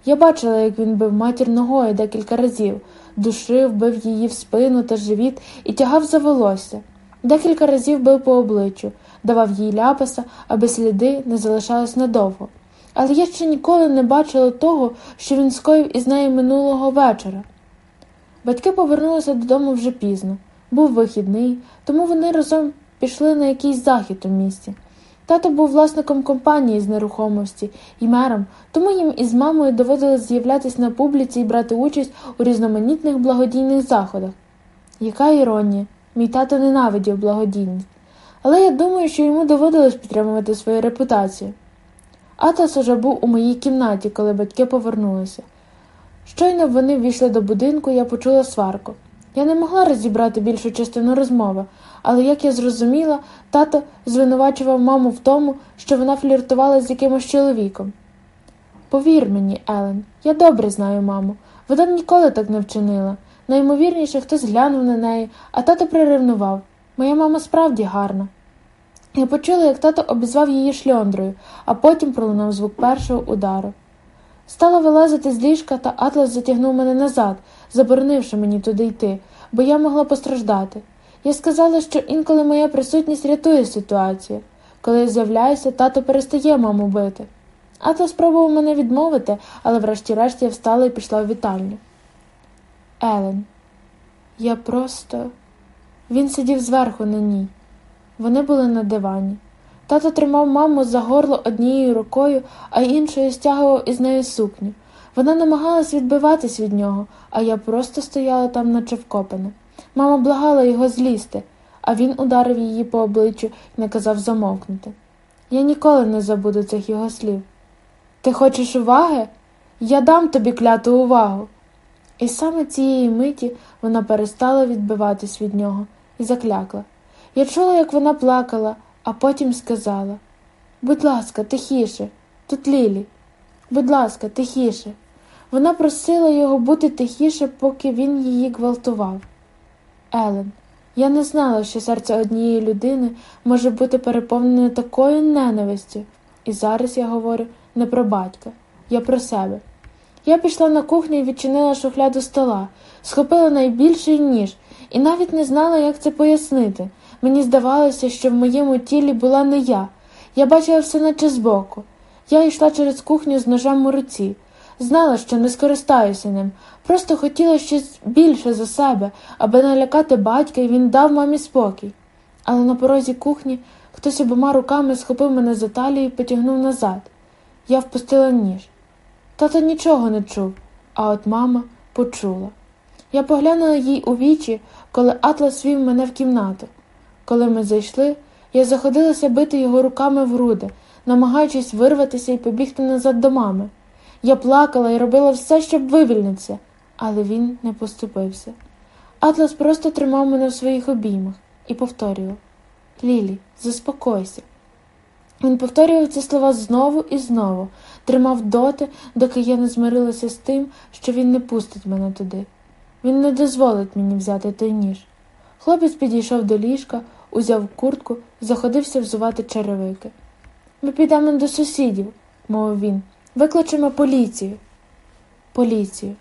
Я бачила, як він бив матір ногою декілька разів, душив, бив її в спину та живіт і тягав за волосся. Декілька разів бив по обличчю, давав їй ляпаса, аби сліди не залишались надовго. Але я ще ніколи не бачила того, що він скоїв із нею минулого вечора. Батьки повернулися додому вже пізно. Був вихідний, тому вони разом пішли на якийсь захід у місті. Тато був власником компанії з нерухомості і мером, тому їм із мамою доводилось з'являтися на публіці і брати участь у різноманітних благодійних заходах. Яка іронія, мій тато ненавидів благодійність, але я думаю, що йому доводилось підтримувати свою репутацію. Атас уже був у моїй кімнаті, коли батьки повернулися. Щойно вони ввійшли до будинку, я почула сварку. Я не могла розібрати більшу частину розмови, але, як я зрозуміла, тато звинувачував маму в тому, що вона фліртувала з якимось чоловіком. Повір мені, Елен, я добре знаю маму. Вона ніколи так не вчинила. Наймовірніше, хтось глянув на неї, а тато приревнував. Моя мама справді гарна. Я почула, як тато обізвав її шльондрою, а потім пролунав звук першого удару. Стала вилазити з ліжка, та Атлас затягнув мене назад, заборонивши мені туди йти, бо я могла постраждати. Я сказала, що інколи моя присутність рятує ситуацію. Коли я з'являюся, тато перестає маму бити. Атлас спробував мене відмовити, але врешті-решт я встала і пішла в вітальню. Елен, я просто. Він сидів зверху на ній. Вони були на дивані. Тато тримав маму за горло однією рукою, а іншою стягував із неї сукню. Вона намагалась відбиватись від нього, а я просто стояла там, наче вкопана. Мама благала його злізти, а він ударив її по обличчю і наказав замовкнути. Я ніколи не забуду цих його слів. Ти хочеш уваги? Я дам тобі кляту увагу. І саме цієї миті вона перестала відбиватись від нього і заклякла. Я чула, як вона плакала, а потім сказала Будь ласка, тихіше, тут Лілі. Будь ласка, тихіше. Вона просила його бути тихіше, поки він її гвалтував. Елен, Я не знала, що серце однієї людини може бути переповнене такою ненавистю. І зараз я говорю не про батька, я про себе. Я пішла на кухню і відчинила шухляду стола, схопила найбільший ніж і навіть не знала, як це пояснити. Мені здавалося, що в моєму тілі була не я. Я бачила все наче збоку. Я йшла через кухню з ножем у руці. Знала, що не скористаюся ним, просто хотіла щось більше за себе, аби налякати батька, і він дав мамі спокій. Але на порозі кухні хтось обома руками схопив мене за талію і потягнув назад. Я впустила ніж. Тато нічого не чув, а от мама почула. Я поглянула їй у вічі, коли Атлас вів мене в кімнату. Коли ми зайшли, я заходилася бити його руками в груди, намагаючись вирватися і побігти назад до мами. Я плакала і робила все, щоб вивільнитися, але він не поступився. Атлас просто тримав мене в своїх обіймах і повторював Лілі, заспокойся. Він повторював ці слова знову і знову, тримав доти, доки я не змирилася з тим, що він не пустить мене туди. Він не дозволить мені взяти той ніж. Хлопець підійшов до ліжка, узяв куртку заходився взувати черевики. Ми підемо до сусідів, мовив він. Викличемо поліцію. Поліцію.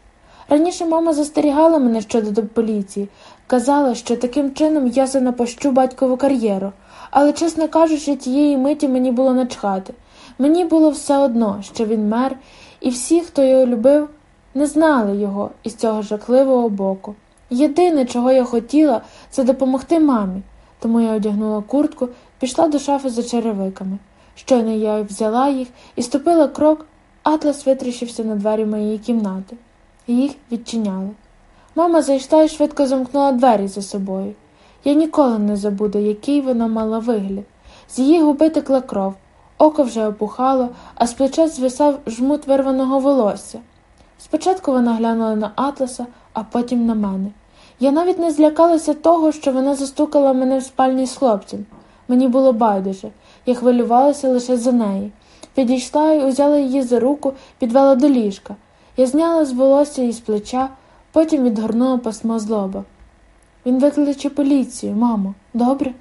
Раніше мама застерігала мене щодо поліції, казала, що таким чином я занапащу батькову кар'єру, але, чесно кажучи, тієї миті мені було начхати. Мені було все одно, що він мер, і всі, хто його любив, не знали його із цього жахливого боку. Єдине, чого я хотіла, це допомогти мамі, тому я одягнула куртку, пішла до шафи за черевиками. Щойно я взяла їх і ступила крок, Атлас витріщився на двері моєї кімнати. Їх відчиняли. Мама зайшла і швидко замкнула двері за собою. Я ніколи не забуду, який вона мала вигляд. З її губи текла кров, око вже опухало, а з плеча звисав жмут вирваного волосся. Спочатку вона глянула на Атласа, а потім на мене. Я навіть не злякалася того, що вона застукала мене в спальні з хлопцем. Мені було байдуже, я хвилювалася лише за неї. Підійшла і узяла її за руку, підвела до ліжка. Я зняла з волосся із плеча, потім відгорнула пасмо з лоба. Він викличе поліцію, мамо, добре?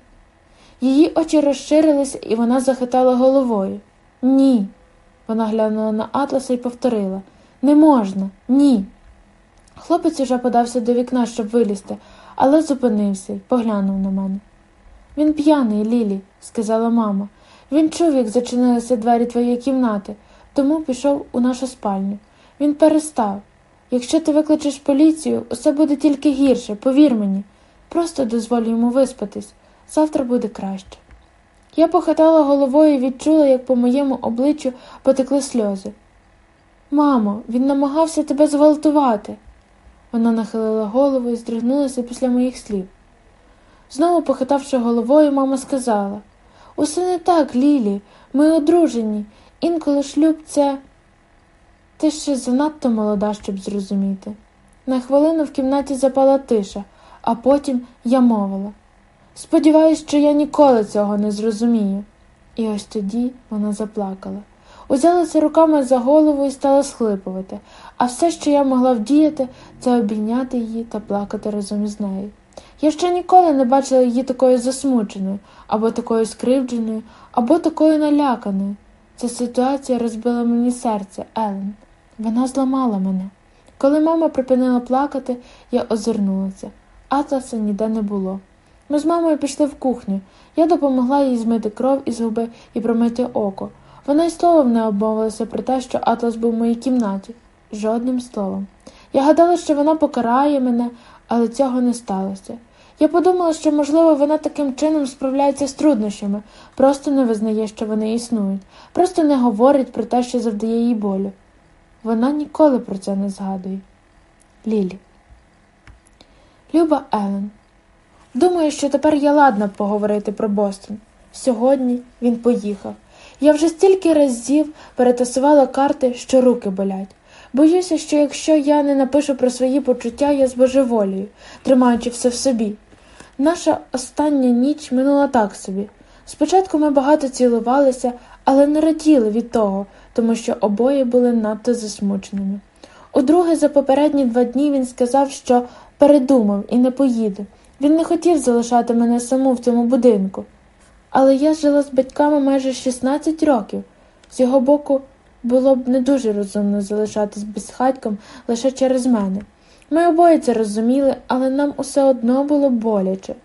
Її очі розширилися, і вона захитала головою. Ні. Вона глянула на Атласа і повторила Не можна, ні. Хлопець уже подався до вікна, щоб вилізти, але зупинився і поглянув на мене. Він п'яний, Лілі, сказала мама. Він чув, як зачинилися двері твоєї кімнати, тому пішов у нашу спальню. Він перестав. Якщо ти викличеш поліцію, усе буде тільки гірше, повір мені. Просто дозволь йому виспатись. Завтра буде краще. Я похитала головою і відчула, як по моєму обличчю потекли сльози. Мамо, він намагався тебе зґвалтувати. Вона нахилила голову і здригнулася після моїх слів. Знову похитавши головою, мама сказала Усе не так, Лілі, ми одружені. Інколи шлюб це. Ти ще занадто молода, щоб зрозуміти. На хвилину в кімнаті запала тиша, а потім я мовила. Сподіваюсь, що я ніколи цього не зрозумію. І ось тоді вона заплакала. Узялася руками за голову і стала схлипувати, а все, що я могла вдіяти, це обійняти її та плакати разом із нею. Я ще ніколи не бачила її такою засмученою, або такою скривдженою, або такою наляканою. Ця ситуація розбила мені серце, Елен. Вона зламала мене. Коли мама припинила плакати, я озирнулася. Атласа ніде не було. Ми з мамою пішли в кухню. Я допомогла їй змити кров із губи і промити око. Вона й словом не обмовилася про те, що Атлас був в моїй кімнаті. Жодним словом. Я гадала, що вона покарає мене, але цього не сталося. Я подумала, що, можливо, вона таким чином справляється з труднощами, просто не визнає, що вони існують, просто не говорить про те, що завдає їй болю. Вона ніколи про це не згадує. Лілі. Люба Елен. Думаю, що тепер я ладна поговорити про Бостон. Сьогодні він поїхав. Я вже стільки разів перетасувала карти, що руки болять. Боюся, що якщо я не напишу про свої почуття, я збожеволію, тримаючи все в собі. Наша остання ніч минула так собі. Спочатку ми багато цілувалися, але не раділи від того, тому що обоє були надто засмученими. Удруге, за попередні два дні він сказав, що передумав і не поїде. Він не хотів залишати мене саму в цьому будинку. Але я жила з батьками майже 16 років. З його боку, було б не дуже розумно залишатись безхатьком лише через мене. Ми обоє це розуміли, але нам усе одно було боляче.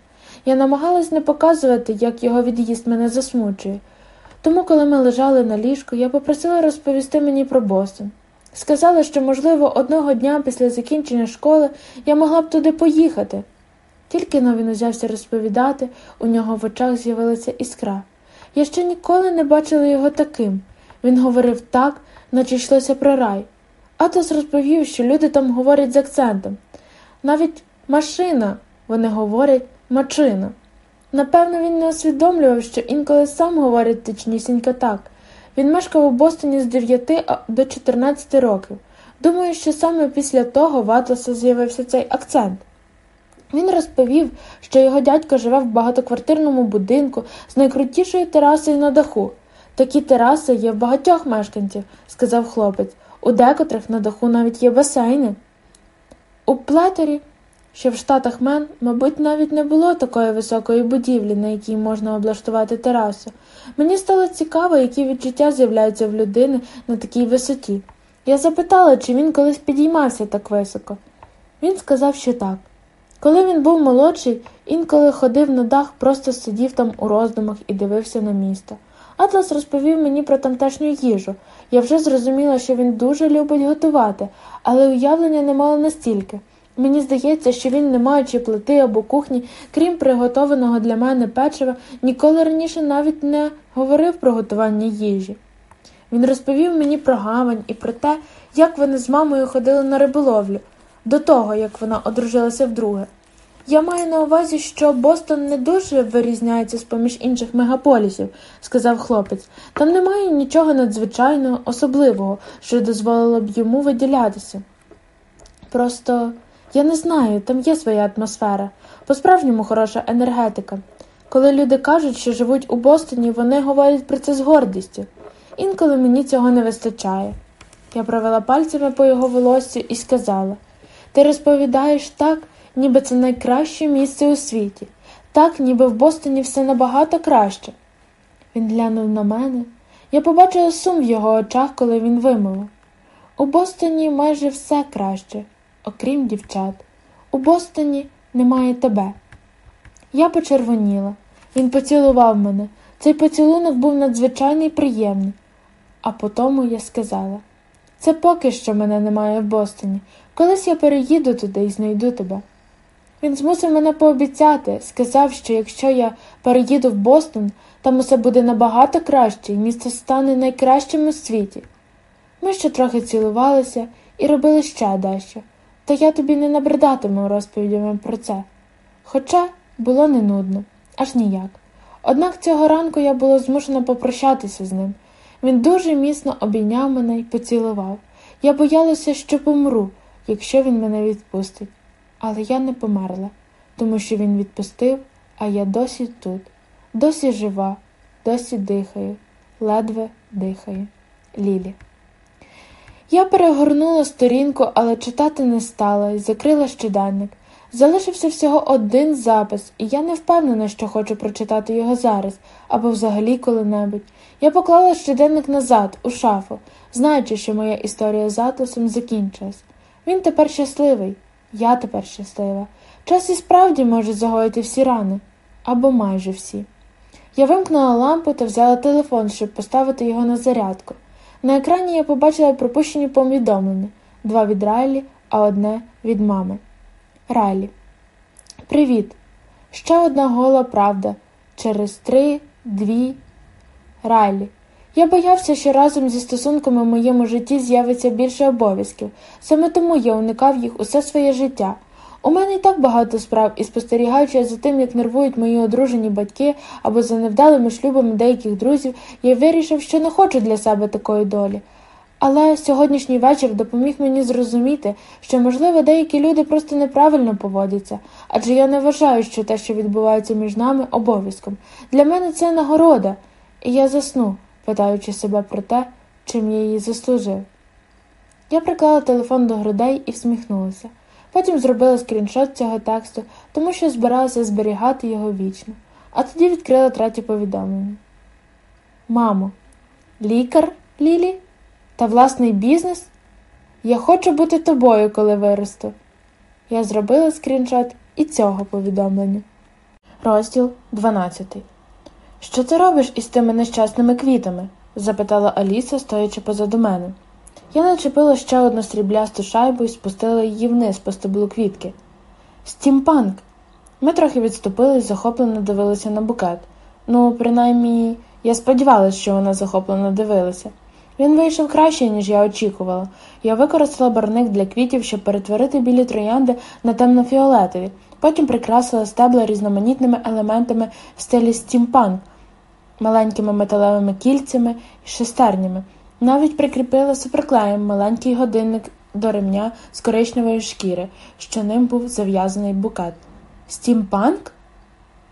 Я намагалась не показувати, як його від'їзд мене засмучує. Тому, коли ми лежали на ліжку, я попросила розповісти мені про Бостон. Сказала, що, можливо, одного дня після закінчення школи я могла б туди поїхати. Тільки но він узявся розповідати, у нього в очах з'явилася іскра. Я ще ніколи не бачила його таким. Він говорив так, наче йшлося про рай. Атос розповів, що люди там говорять з акцентом. Навіть машина, вони говорять мачина. Напевно, він не усвідомлював, що інколи сам говорить точнісінько так. Він мешкав у Бостоні з 9 до 14 років. Думаю, що саме після того в Атласа з'явився цей акцент. Він розповів, що його дядько живе в багатоквартирному будинку з найкрутішою терасою на даху. Такі тераси є в багатьох мешканців, сказав хлопець. У декотрих на даху навіть є басейни. У плетері, що в штатах Мен, мабуть, навіть не було такої високої будівлі, на якій можна облаштувати терасу. Мені стало цікаво, які відчуття з'являються в людини на такій висоті. Я запитала, чи він колись підіймався так високо. Він сказав, що так. Коли він був молодший, інколи ходив на дах, просто сидів там у роздумах і дивився на місто. Атлас розповів мені про тамтешню їжу. Я вже зрозуміла, що він дуже любить готувати, але уявлення не мало настільки. Мені здається, що він, не маючи плити або кухні, крім приготованого для мене печива, ніколи раніше навіть не говорив про готування їжі. Він розповів мені про гавань і про те, як вони з мамою ходили на риболовлю, до того, як вона одружилася вдруге. Я маю на увазі, що Бостон не дуже вирізняється з поміж інших мегаполісів, сказав хлопець. Там немає нічого надзвичайного, особливого, що дозволило б йому виділятися. Просто я не знаю, там є своя атмосфера, по-справжньому хороша енергетика. Коли люди кажуть, що живуть у Бостоні, вони говорять про це з гордістю. Інколи мені цього не вистачає. Я провела пальцями по його волоссю і сказала Ти розповідаєш так, ніби це найкраще місце у світі, так, ніби в Бостоні все набагато краще. Він глянув на мене. Я побачила сум в його очах, коли він вимовив. У Бостоні майже все краще, окрім дівчат. У Бостоні немає тебе. Я почервоніла. Він поцілував мене. Цей поцілунок був надзвичайний приємний. А потому я сказала це поки що мене немає в Бостоні. Колись я переїду туди і знайду тебе. Він змусив мене пообіцяти, сказав, що якщо я переїду в Бостон, там усе буде набагато краще і місто стане найкращим у світі. Ми ще трохи цілувалися і робили ще дещо, та я тобі не набридатиму розповідями про це. Хоча було не нудно, аж ніяк. Однак цього ранку я була змушена попрощатися з ним. Він дуже міцно обійняв мене і поцілував. Я боялася, що помру, якщо він мене відпустить. Але я не померла, тому що він відпустив, а я досі тут, досі жива, досі дихаю, ледве дихаю. Лілі. Я перегорнула сторінку, але читати не стала і закрила щоденник. Залишився всього один запис, і я не впевнена, що хочу прочитати його зараз або взагалі коли-небудь. Я поклала щоденник назад, у шафу, знаючи, що моя історія з Атласом закінчилась. Він тепер щасливий, я тепер щаслива. Час і справді може загоїти всі рани або майже всі. Я вимкнула лампу та взяла телефон, щоб поставити його на зарядку. На екрані я побачила пропущені повідомлення два від Райлі, а одне від мами. Райлі. Привіт. Ще одна гола правда. Через три, дві. Райлі. Я боявся, що разом зі стосунками в моєму житті з'явиться більше обов'язків, саме тому я уникав їх усе своє життя. У мене і так багато справ, і спостерігаючи за тим, як нервують мої одружені батьки або за невдалими шлюбами деяких друзів, я вирішив, що не хочу для себе такої долі. Але сьогоднішній вечір допоміг мені зрозуміти, що, можливо, деякі люди просто неправильно поводяться, адже я не вважаю, що те, що відбувається між нами, обов'язком. Для мене це нагорода, і я засну, питаючи себе про те, чим я її заслужив. Я приклала телефон до грудей і всміхнулася. Потім зробила скріншот цього тексту, тому що збиралася зберігати його вічно. А тоді відкрила третє повідомлення. Мамо, лікар Лілі? Та власний бізнес? Я хочу бути тобою, коли виросту. Я зробила скріншот і цього повідомлення. Розділ 12 Що ти робиш із тими нещасними квітами? запитала Аліса, стоячи позаду мене. Я начепила ще одну сріблясту шайбу і спустила її вниз по стеблу квітки. Стімпанк. Ми трохи відступили і захоплено дивилися на букет. Ну, принаймні, я сподівалася, що вона захоплено дивилася. Він вийшов краще, ніж я очікувала. Я використала барник для квітів, щоб перетворити білі троянди на темно-фіолетові, потім прикрасила стебла різноманітними елементами в стилі стімпанк, маленькими металевими кільцями і шестернями. Навіть прикріпила суперклеєм маленький годинник до ремня з коричневої шкіри, що ним був зав'язаний букет. Стімпанк?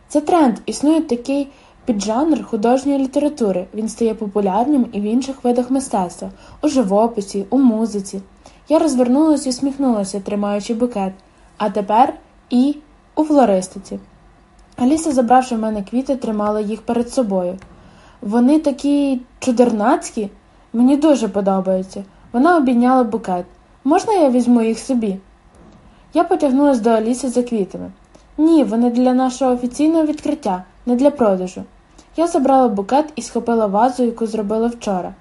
Це тренд, існує такий піджанр художньої літератури. Він стає популярним і в інших видах мистецтва, у живописі, у музиці. Я розвернулася і усміхнулася, тримаючи букет. А тепер і у флористиці. Аліса, забравши в мене квіти, тримала їх перед собою. Вони такі чудернацькі, мені дуже подобаються. Вона обійняла букет. Можна я візьму їх собі? Я потягнулася до Аліси за квітами. Ні, вони для нашого офіційного відкриття, не для продажу. Я забрала букет і схопила вазу, яку зробила вчора.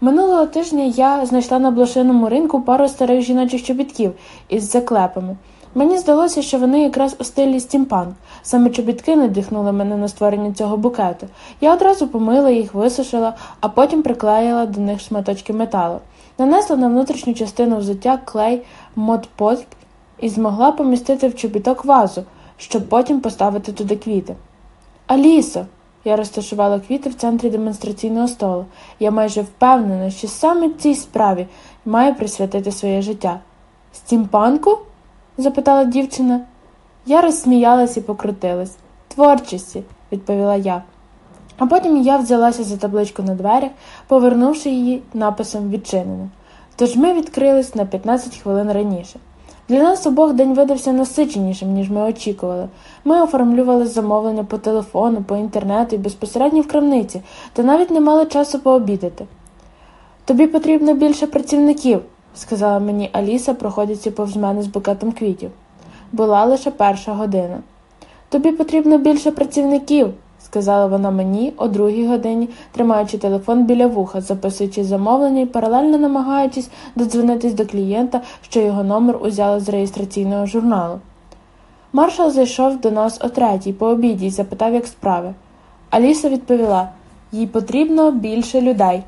Минулого тижня я знайшла на блошиному ринку пару старих жіночих чобітків із заклепами. Мені здалося, що вони якраз у стилі стімпанк. Саме чобітки надихнули мене на створення цього букету. Я одразу помила їх, висушила, а потім приклеїла до них шматочки металу. Нанесла на внутрішню частину взуття клей модпотк і змогла помістити в чобіток вазу, щоб потім поставити туди квіти. Алісо, я розташувала квіти в центрі демонстраційного столу. Я майже впевнена, що саме цій справі маю присвятити своє життя. Стімпанку? Запитала дівчина. Я розсміялась і покрутилась. Творчості, відповіла я. А потім я взялася за табличку на дверях, повернувши її написом відчинено. Тож ми відкрились на 15 хвилин раніше. Для нас обох день видався насиченішим, ніж ми очікували. Ми оформлювали замовлення по телефону, по інтернету і безпосередньо в крамниці, та навіть не мали часу пообідати. Тобі потрібно більше працівників, сказала мені Аліса, проходячи повз мене з букетом квітів. Була лише перша година. Тобі потрібно більше працівників, сказала вона мені о другій годині, тримаючи телефон біля вуха, записуючи замовлення і паралельно намагаючись додзвонитись до клієнта, що його номер узяли з реєстраційного журналу. Маршал зайшов до нас о третій по обіді і запитав, як справи. Аліса відповіла їй потрібно більше людей.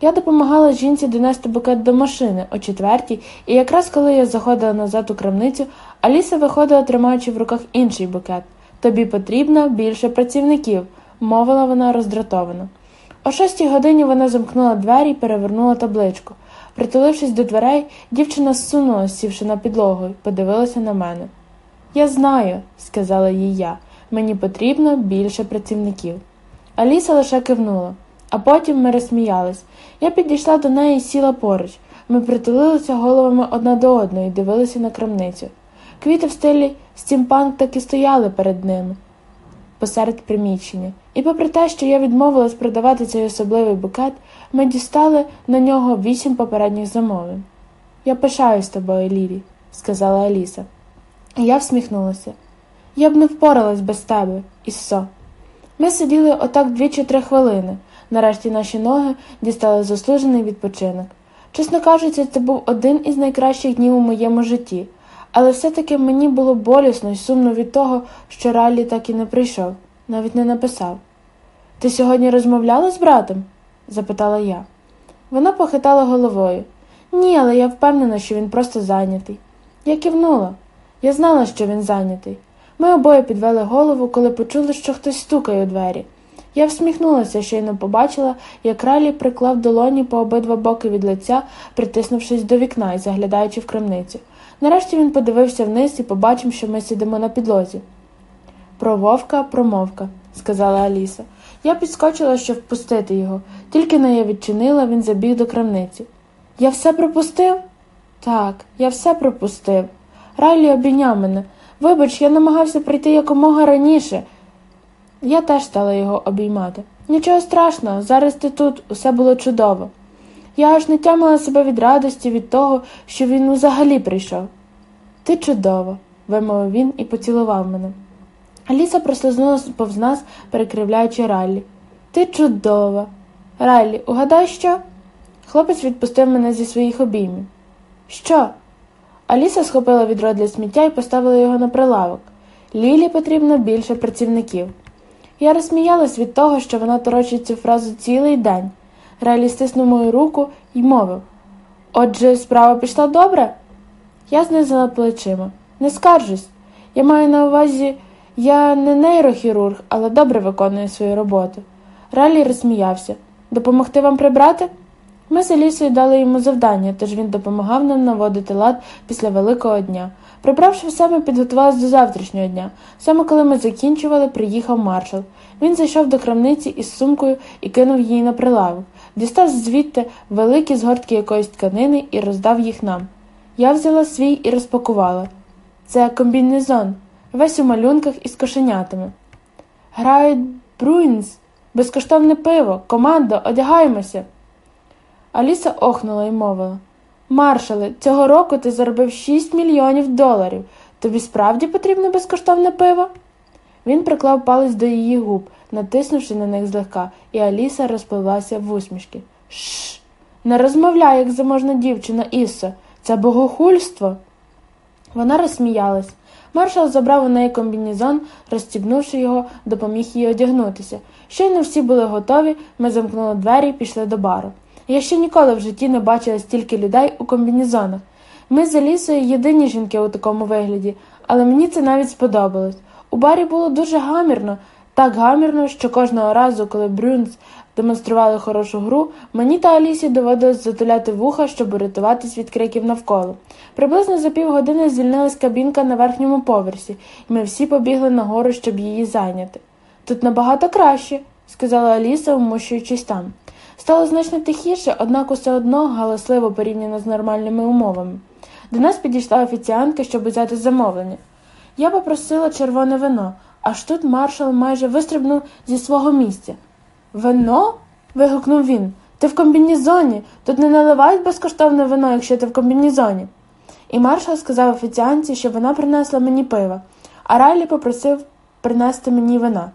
Я допомагала жінці донести букет до машини о четвертій, і якраз коли я заходила назад у крамницю, Аліса виходила, тримаючи в руках інший букет. Тобі потрібно більше працівників, мовила вона роздратовано. О шостій годині вона замкнула двері і перевернула табличку. Притулившись до дверей, дівчина зсунула, сівши на підлогу, і подивилася на мене. Я знаю, сказала їй я, мені потрібно більше працівників. Аліса лише кивнула, а потім ми розсміялись. Я підійшла до неї і сіла поруч. Ми притулилися головами одна до одної і дивилися на крамницю. Квіти в стилі стімпанк так і стояли перед ними посеред приміщення, і попри те, що я відмовилась продавати цей особливий букет, ми дістали на нього вісім попередніх замовлень. Я пишаюсь тобою, Лілі, сказала Аліса. І я всміхнулася. Я б не впоралась без тебе, Іссо. Ми сиділи отак дві чи три хвилини. Нарешті наші ноги дістали заслужений відпочинок. Чесно кажучи, це був один із найкращих днів у моєму житті, але все-таки мені було болісно і сумно від того, що Раллі так і не прийшов, навіть не написав. Ти сьогодні розмовляла з братом? запитала я. Вона похитала головою. Ні, але я впевнена, що він просто зайнятий. Я кивнула. Я знала, що він зайнятий. Ми обоє підвели голову, коли почули, що хтось стукає у двері. Я всміхнулася, щойно побачила, як Ралі приклав долоні по обидва боки від лиця, притиснувшись до вікна і заглядаючи в крамницю. Нарешті він подивився вниз і побачив, що ми сидимо на підлозі. Про вовка промовка, сказала Аліса. Я підскочила, щоб впустити його. Тільки но я відчинила, він забіг до крамниці. Я все пропустив? Так, я все пропустив. Райлі обійняв мене. Вибач, я намагався прийти якомога раніше. Я теж стала його обіймати. Нічого страшного, зараз ти тут, усе було чудово. Я аж не тямила себе від радості від того, що він взагалі прийшов. Ти чудова, вимовив він і поцілував мене. Аліса прослизнула повз нас, перекривляючи Райлі. Ти чудова. Райлі, угадай що? Хлопець відпустив мене зі своїх обіймів. Що? Аліса схопила відро для сміття і поставила його на прилавок. Лілі потрібно більше працівників. Я розсміялась від того, що вона торочить цю фразу цілий день. Райлі стиснув мою руку і мовив Отже, справа пішла добре? Я знизила плечима. Не скаржусь. Я маю на увазі, я не нейрохірург, але добре виконую свою роботу. Райлі розсміявся. Допомогти вам прибрати? Ми з Алісою дали йому завдання, тож він допомагав нам наводити лад після великого дня. Прибравши все, ми підготувалися до завтрашнього дня. Саме коли ми закінчували, приїхав маршал. Він зайшов до крамниці із сумкою і кинув її на прилавок. Дістав звідти великі згортки якоїсь тканини і роздав їх нам. Я взяла свій і розпакувала. Це комбінезон, весь у малюнках із кошенятами. Грають Бруінс, безкоштовне пиво, команда, одягаємося. Аліса охнула і мовила Маршале, цього року ти заробив 6 мільйонів доларів. Тобі справді потрібно безкоштовне пиво? Він приклав палець до її губ, натиснувши на них злегка, і Аліса розпливлася в усмішки. Шш, не розмовляй, як заможна дівчина Іссо. Це богохульство. Вона розсміялась. Маршал забрав у неї комбінезон, розстібнувши його, допоміг їй одягнутися. Щойно всі були готові, ми замкнули двері і пішли до бару. Я ще ніколи в житті не бачила стільки людей у комбінезонах. Ми з Алісою єдині жінки у такому вигляді, але мені це навіть сподобалось. У барі було дуже гамірно, так гамірно, що кожного разу, коли Брюнс демонстрували хорошу гру, мені та Алісі доводилось затуляти вуха, щоб урятуватись від криків навколо. Приблизно за півгодини звільнилась кабінка на верхньому поверсі, і ми всі побігли нагору, щоб її зайняти. Тут набагато краще, сказала Аліса, вмощуючись там. Стало значно тихіше, однак усе одно галасливо порівняно з нормальними умовами. До нас підійшла офіціантка, щоб взяти замовлення. Я попросила червоне вино, аж тут маршал майже вистрибнув зі свого місця. Вино? вигукнув він. Ти в комбінізоні. Тут не наливають безкоштовне вино, якщо ти в комбінізоні. І маршал сказав офіціанці, що вона принесла мені пиво, а Райлі попросив принести мені вина.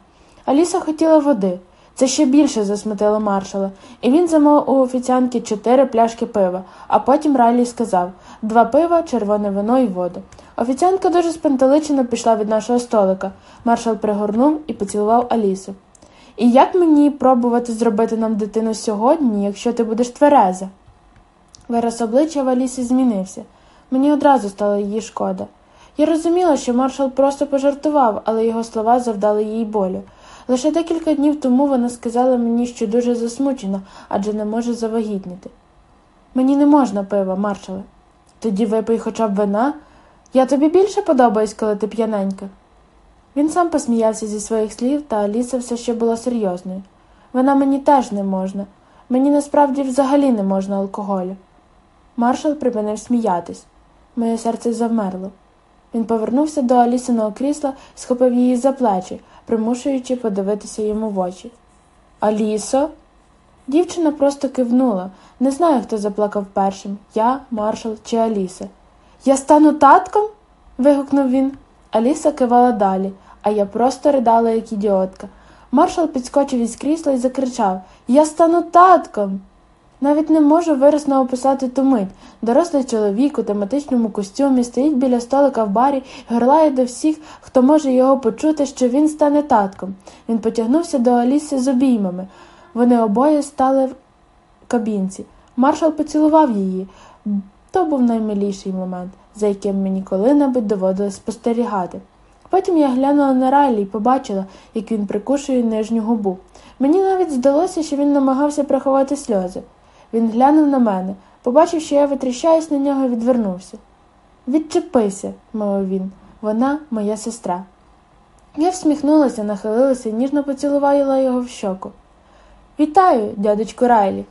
Аліса хотіла води. Це ще більше засмутило маршала, і він замовив у офіціанки чотири пляшки пива, а потім Райлі сказав два пива, червоне вино і воду. Офіціантка дуже спантеличено пішла від нашого столика. Маршал пригорнув і поцілував Алісу. І як мені пробувати зробити нам дитину сьогодні, якщо ти будеш твереза? Вираз обличчя в Алісі змінився. Мені одразу стало її шкода. Я розуміла, що маршал просто пожартував, але його слова завдали їй болю. Лише декілька днів тому вона сказала мені, що дуже засмучена, адже не може завагітніти. Мені не можна пива, маршале. Тоді випий хоча б вина. Я тобі більше подобаюсь, коли ти п'яненька. Він сам посміявся зі своїх слів, та Аліса все ще була серйозною. Вона мені теж не можна. Мені насправді взагалі не можна алкоголю. Маршал припинив сміятись. Моє серце завмерло. Він повернувся до Алісиного крісла схопив її за плечі, примушуючи подивитися йому в очі. Алісо? Дівчина просто кивнула. Не знаю, хто заплакав першим я, маршал чи Аліса. Я стану татком? вигукнув він. Аліса кивала далі, а я просто ридала, як ідіотка. Маршал підскочив із крісла і закричав Я стану татком. Навіть не можу виразно описати ту мить. Дорослий чоловік у тематичному костюмі стоїть біля столика в барі і горлає до всіх, хто може його почути, що він стане татком. Він потягнувся до Аліси з обіймами. Вони обоє стали в кабінці. Маршал поцілував її. То був наймиліший момент, за яким мені коли-небудь доводилось спостерігати. Потім я глянула на Райлі і побачила, як він прикушує нижню губу. Мені навіть здалося, що він намагався приховати сльози. Він глянув на мене, побачив, що я витріщаюсь на нього і відвернувся. Відчепися, мовив він, вона моя сестра. Я всміхнулася, нахилилася і ніжно поцілувала його в щоку. Вітаю, дядечку Райлі.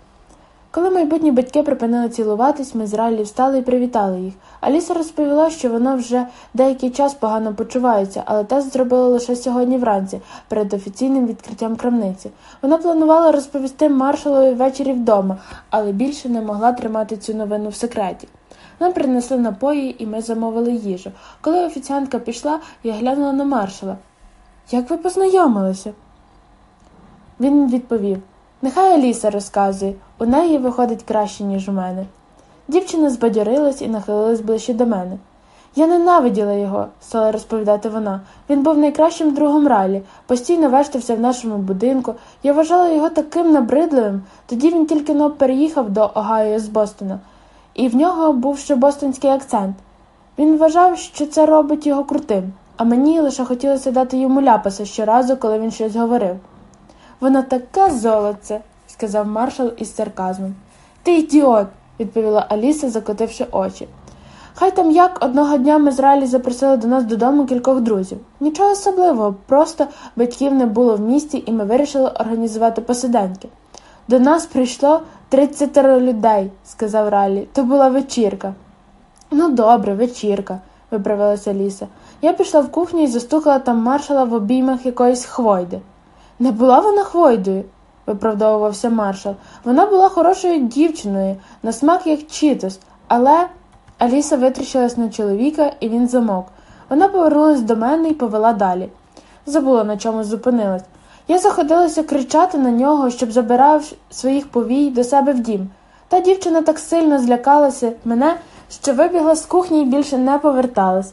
Коли майбутні батьки припинили цілуватись, ми з Райлі встали і привітали їх. Аліса розповіла, що вона вже деякий час погано почувається, але тест зробила лише сьогодні вранці, перед офіційним відкриттям крамниці. Вона планувала розповісти маршалові ввечері вдома, але більше не могла тримати цю новину в секреті. Нам принесли напої, і ми замовили їжу. Коли офіціантка пішла, я глянула на маршала. Як ви познайомилися? Він відповів Нехай Аліса розказує, у неї виходить краще, ніж у мене. Дівчина збадьорилась і нахилилась ближче до мене. Я ненавиділа його, стала розповідати вона. Він був найкращим другом ралі, постійно вештався в нашому будинку. Я вважала його таким набридливим. Тоді він тільки но переїхав до Огайо з Бостона, і в нього був ще бостонський акцент. Він вважав, що це робить його крутим, а мені лише хотілося дати йому ляпаса щоразу, коли він щось говорив. Вона таке золоце, сказав маршал із сарказмом. Ти ідіот, відповіла Аліса, закотивши очі. Хай там як одного дня ми з Ралі запросили до нас додому кількох друзів. Нічого особливого, просто батьків не було в місті, і ми вирішили організувати посиденьки. До нас прийшло тридцятеро людей, сказав Ралі. То була вечірка. Ну, добре, вечірка, виправилася Ліса. Я пішла в кухню і застукала там маршала в обіймах якоїсь хвойди. Не була вона хвойдою, виправдовувався маршал. Вона була хорошою дівчиною, на смак як читос, але. Аліса витріщилась на чоловіка, і він замовк. Вона повернулась до мене і повела далі. Забула, на чому зупинилась. Я заходилася кричати на нього, щоб забирав своїх повій до себе в дім. Та дівчина так сильно злякалася мене, що вибігла з кухні і більше не поверталась.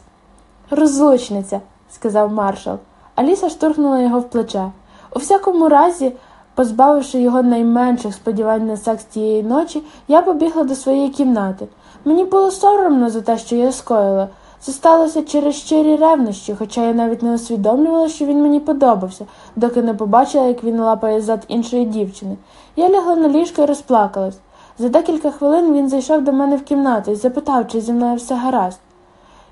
Розлучниця, сказав маршал. Аліса штурхнула його в плече. У всякому разі, позбавивши його найменших сподівань на секс тієї ночі, я побігла до своєї кімнати. Мені було соромно за те, що я скоїла. Це сталося через щирі ревнощі, хоча я навіть не усвідомлювала, що він мені подобався, доки не побачила, як він лапає зад іншої дівчини. Я лягла на ліжко і розплакалась. За декілька хвилин він зайшов до мене в кімнату і запитав, чи зі мною все гаразд.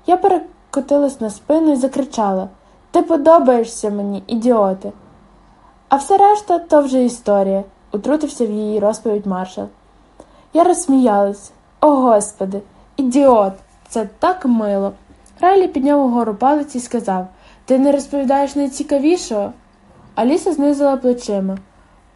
Я перекотилась на спину і закричала Ти подобаєшся мені, ідіоти. А все решта то вже історія, утрутився в її розповідь маршал. Я розсміялась. О, господи, ідіот, це так мило. Райлі підняв угору палець і сказав Ти не розповідаєш найцікавішого? Аліса знизила плечима.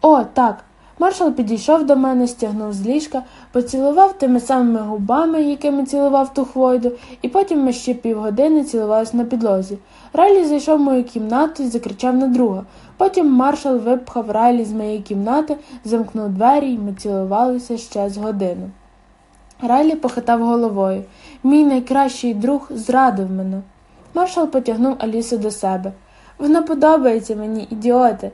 О, так. Маршал підійшов до мене, стягнув з ліжка, поцілував тими самими губами, якими цілував ту хвойду, і потім ми ще півгодини цілувалися на підлозі. Райлі зайшов в мою кімнату і закричав на друга. Потім маршал випхав Райлі з моєї кімнати, замкнув двері, і ми цілувалися ще з годину. Райлі похитав головою. Мій найкращий друг зрадив мене. Маршал потягнув Алісу до себе. Вона подобається мені, ідіоти.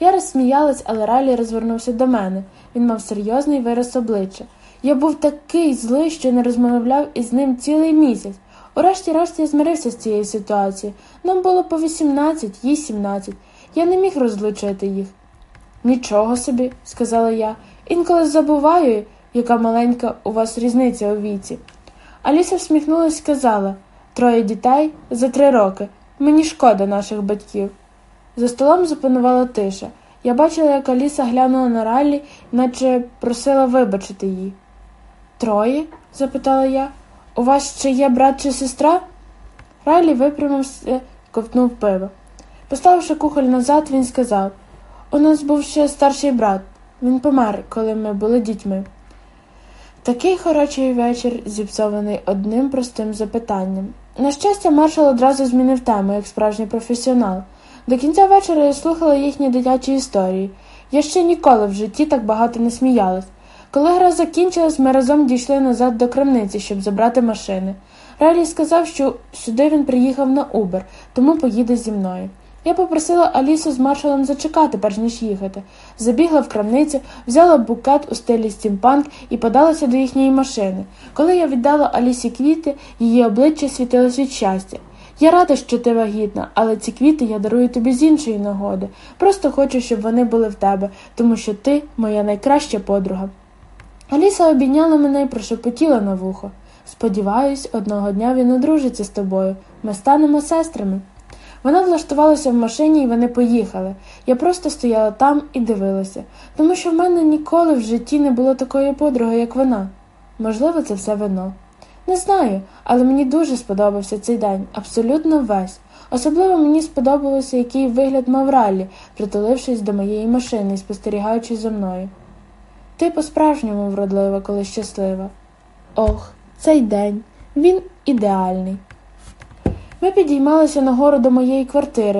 Я розсміялась, але Райлі розвернувся до мене. Він мав серйозний вираз обличчя. Я був такий злий, що не розмовляв із ним цілий місяць. Урешті-решт я змирився з цією ситуацією. Нам було по 18, їй 17. Я не міг розлучити їх. Нічого собі, сказала я. Інколи забуваю, яка маленька у вас різниця у віці. Аліса всміхнулася і сказала троє дітей за три роки. Мені шкода наших батьків. За столом запанувала тиша. Я бачила, як Аліса глянула на Раллі, наче просила вибачити її. Троє? запитала я. У вас ще є брат чи сестра? Райлі випрямився, ковтнув пиво. Поставивши кухоль назад, він сказав у нас був ще старший брат. Він помер, коли ми були дітьми. Такий хороший вечір, зіпсований одним простим запитанням. На щастя, маршал одразу змінив тему, як справжній професіонал. До кінця вечора я слухала їхні дитячі історії. Я ще ніколи в житті так багато не сміялась. Коли гра закінчилась, ми разом дійшли назад до крамниці, щоб забрати машини. Райлі сказав, що сюди він приїхав на Убер, тому поїде зі мною. Я попросила Алісу з маршалом зачекати, перш ніж їхати. Забігла в крамницю, взяла букет у стилі стімпанк і подалася до їхньої машини. Коли я віддала Алісі квіти, її обличчя світилось від щастя. Я рада, що ти вагітна, але ці квіти я дарую тобі з іншої нагоди. Просто хочу, щоб вони були в тебе, тому що ти моя найкраща подруга. Аліса обійняла мене і прошепотіла на вухо. Сподіваюсь, одного дня він одружиться з тобою. Ми станемо сестрами. Вона влаштувалася в машині і вони поїхали. Я просто стояла там і дивилася, тому що в мене ніколи в житті не було такої подруги, як вона. Можливо, це все вино. Не знаю, але мені дуже сподобався цей день, абсолютно весь. Особливо мені сподобалося, який вигляд мав Раллі, притулившись до моєї машини і спостерігаючи за мною. Ти по-справжньому вродлива, коли щаслива. Ох, цей день. Він ідеальний. Ми підіймалися нагору до моєї квартири.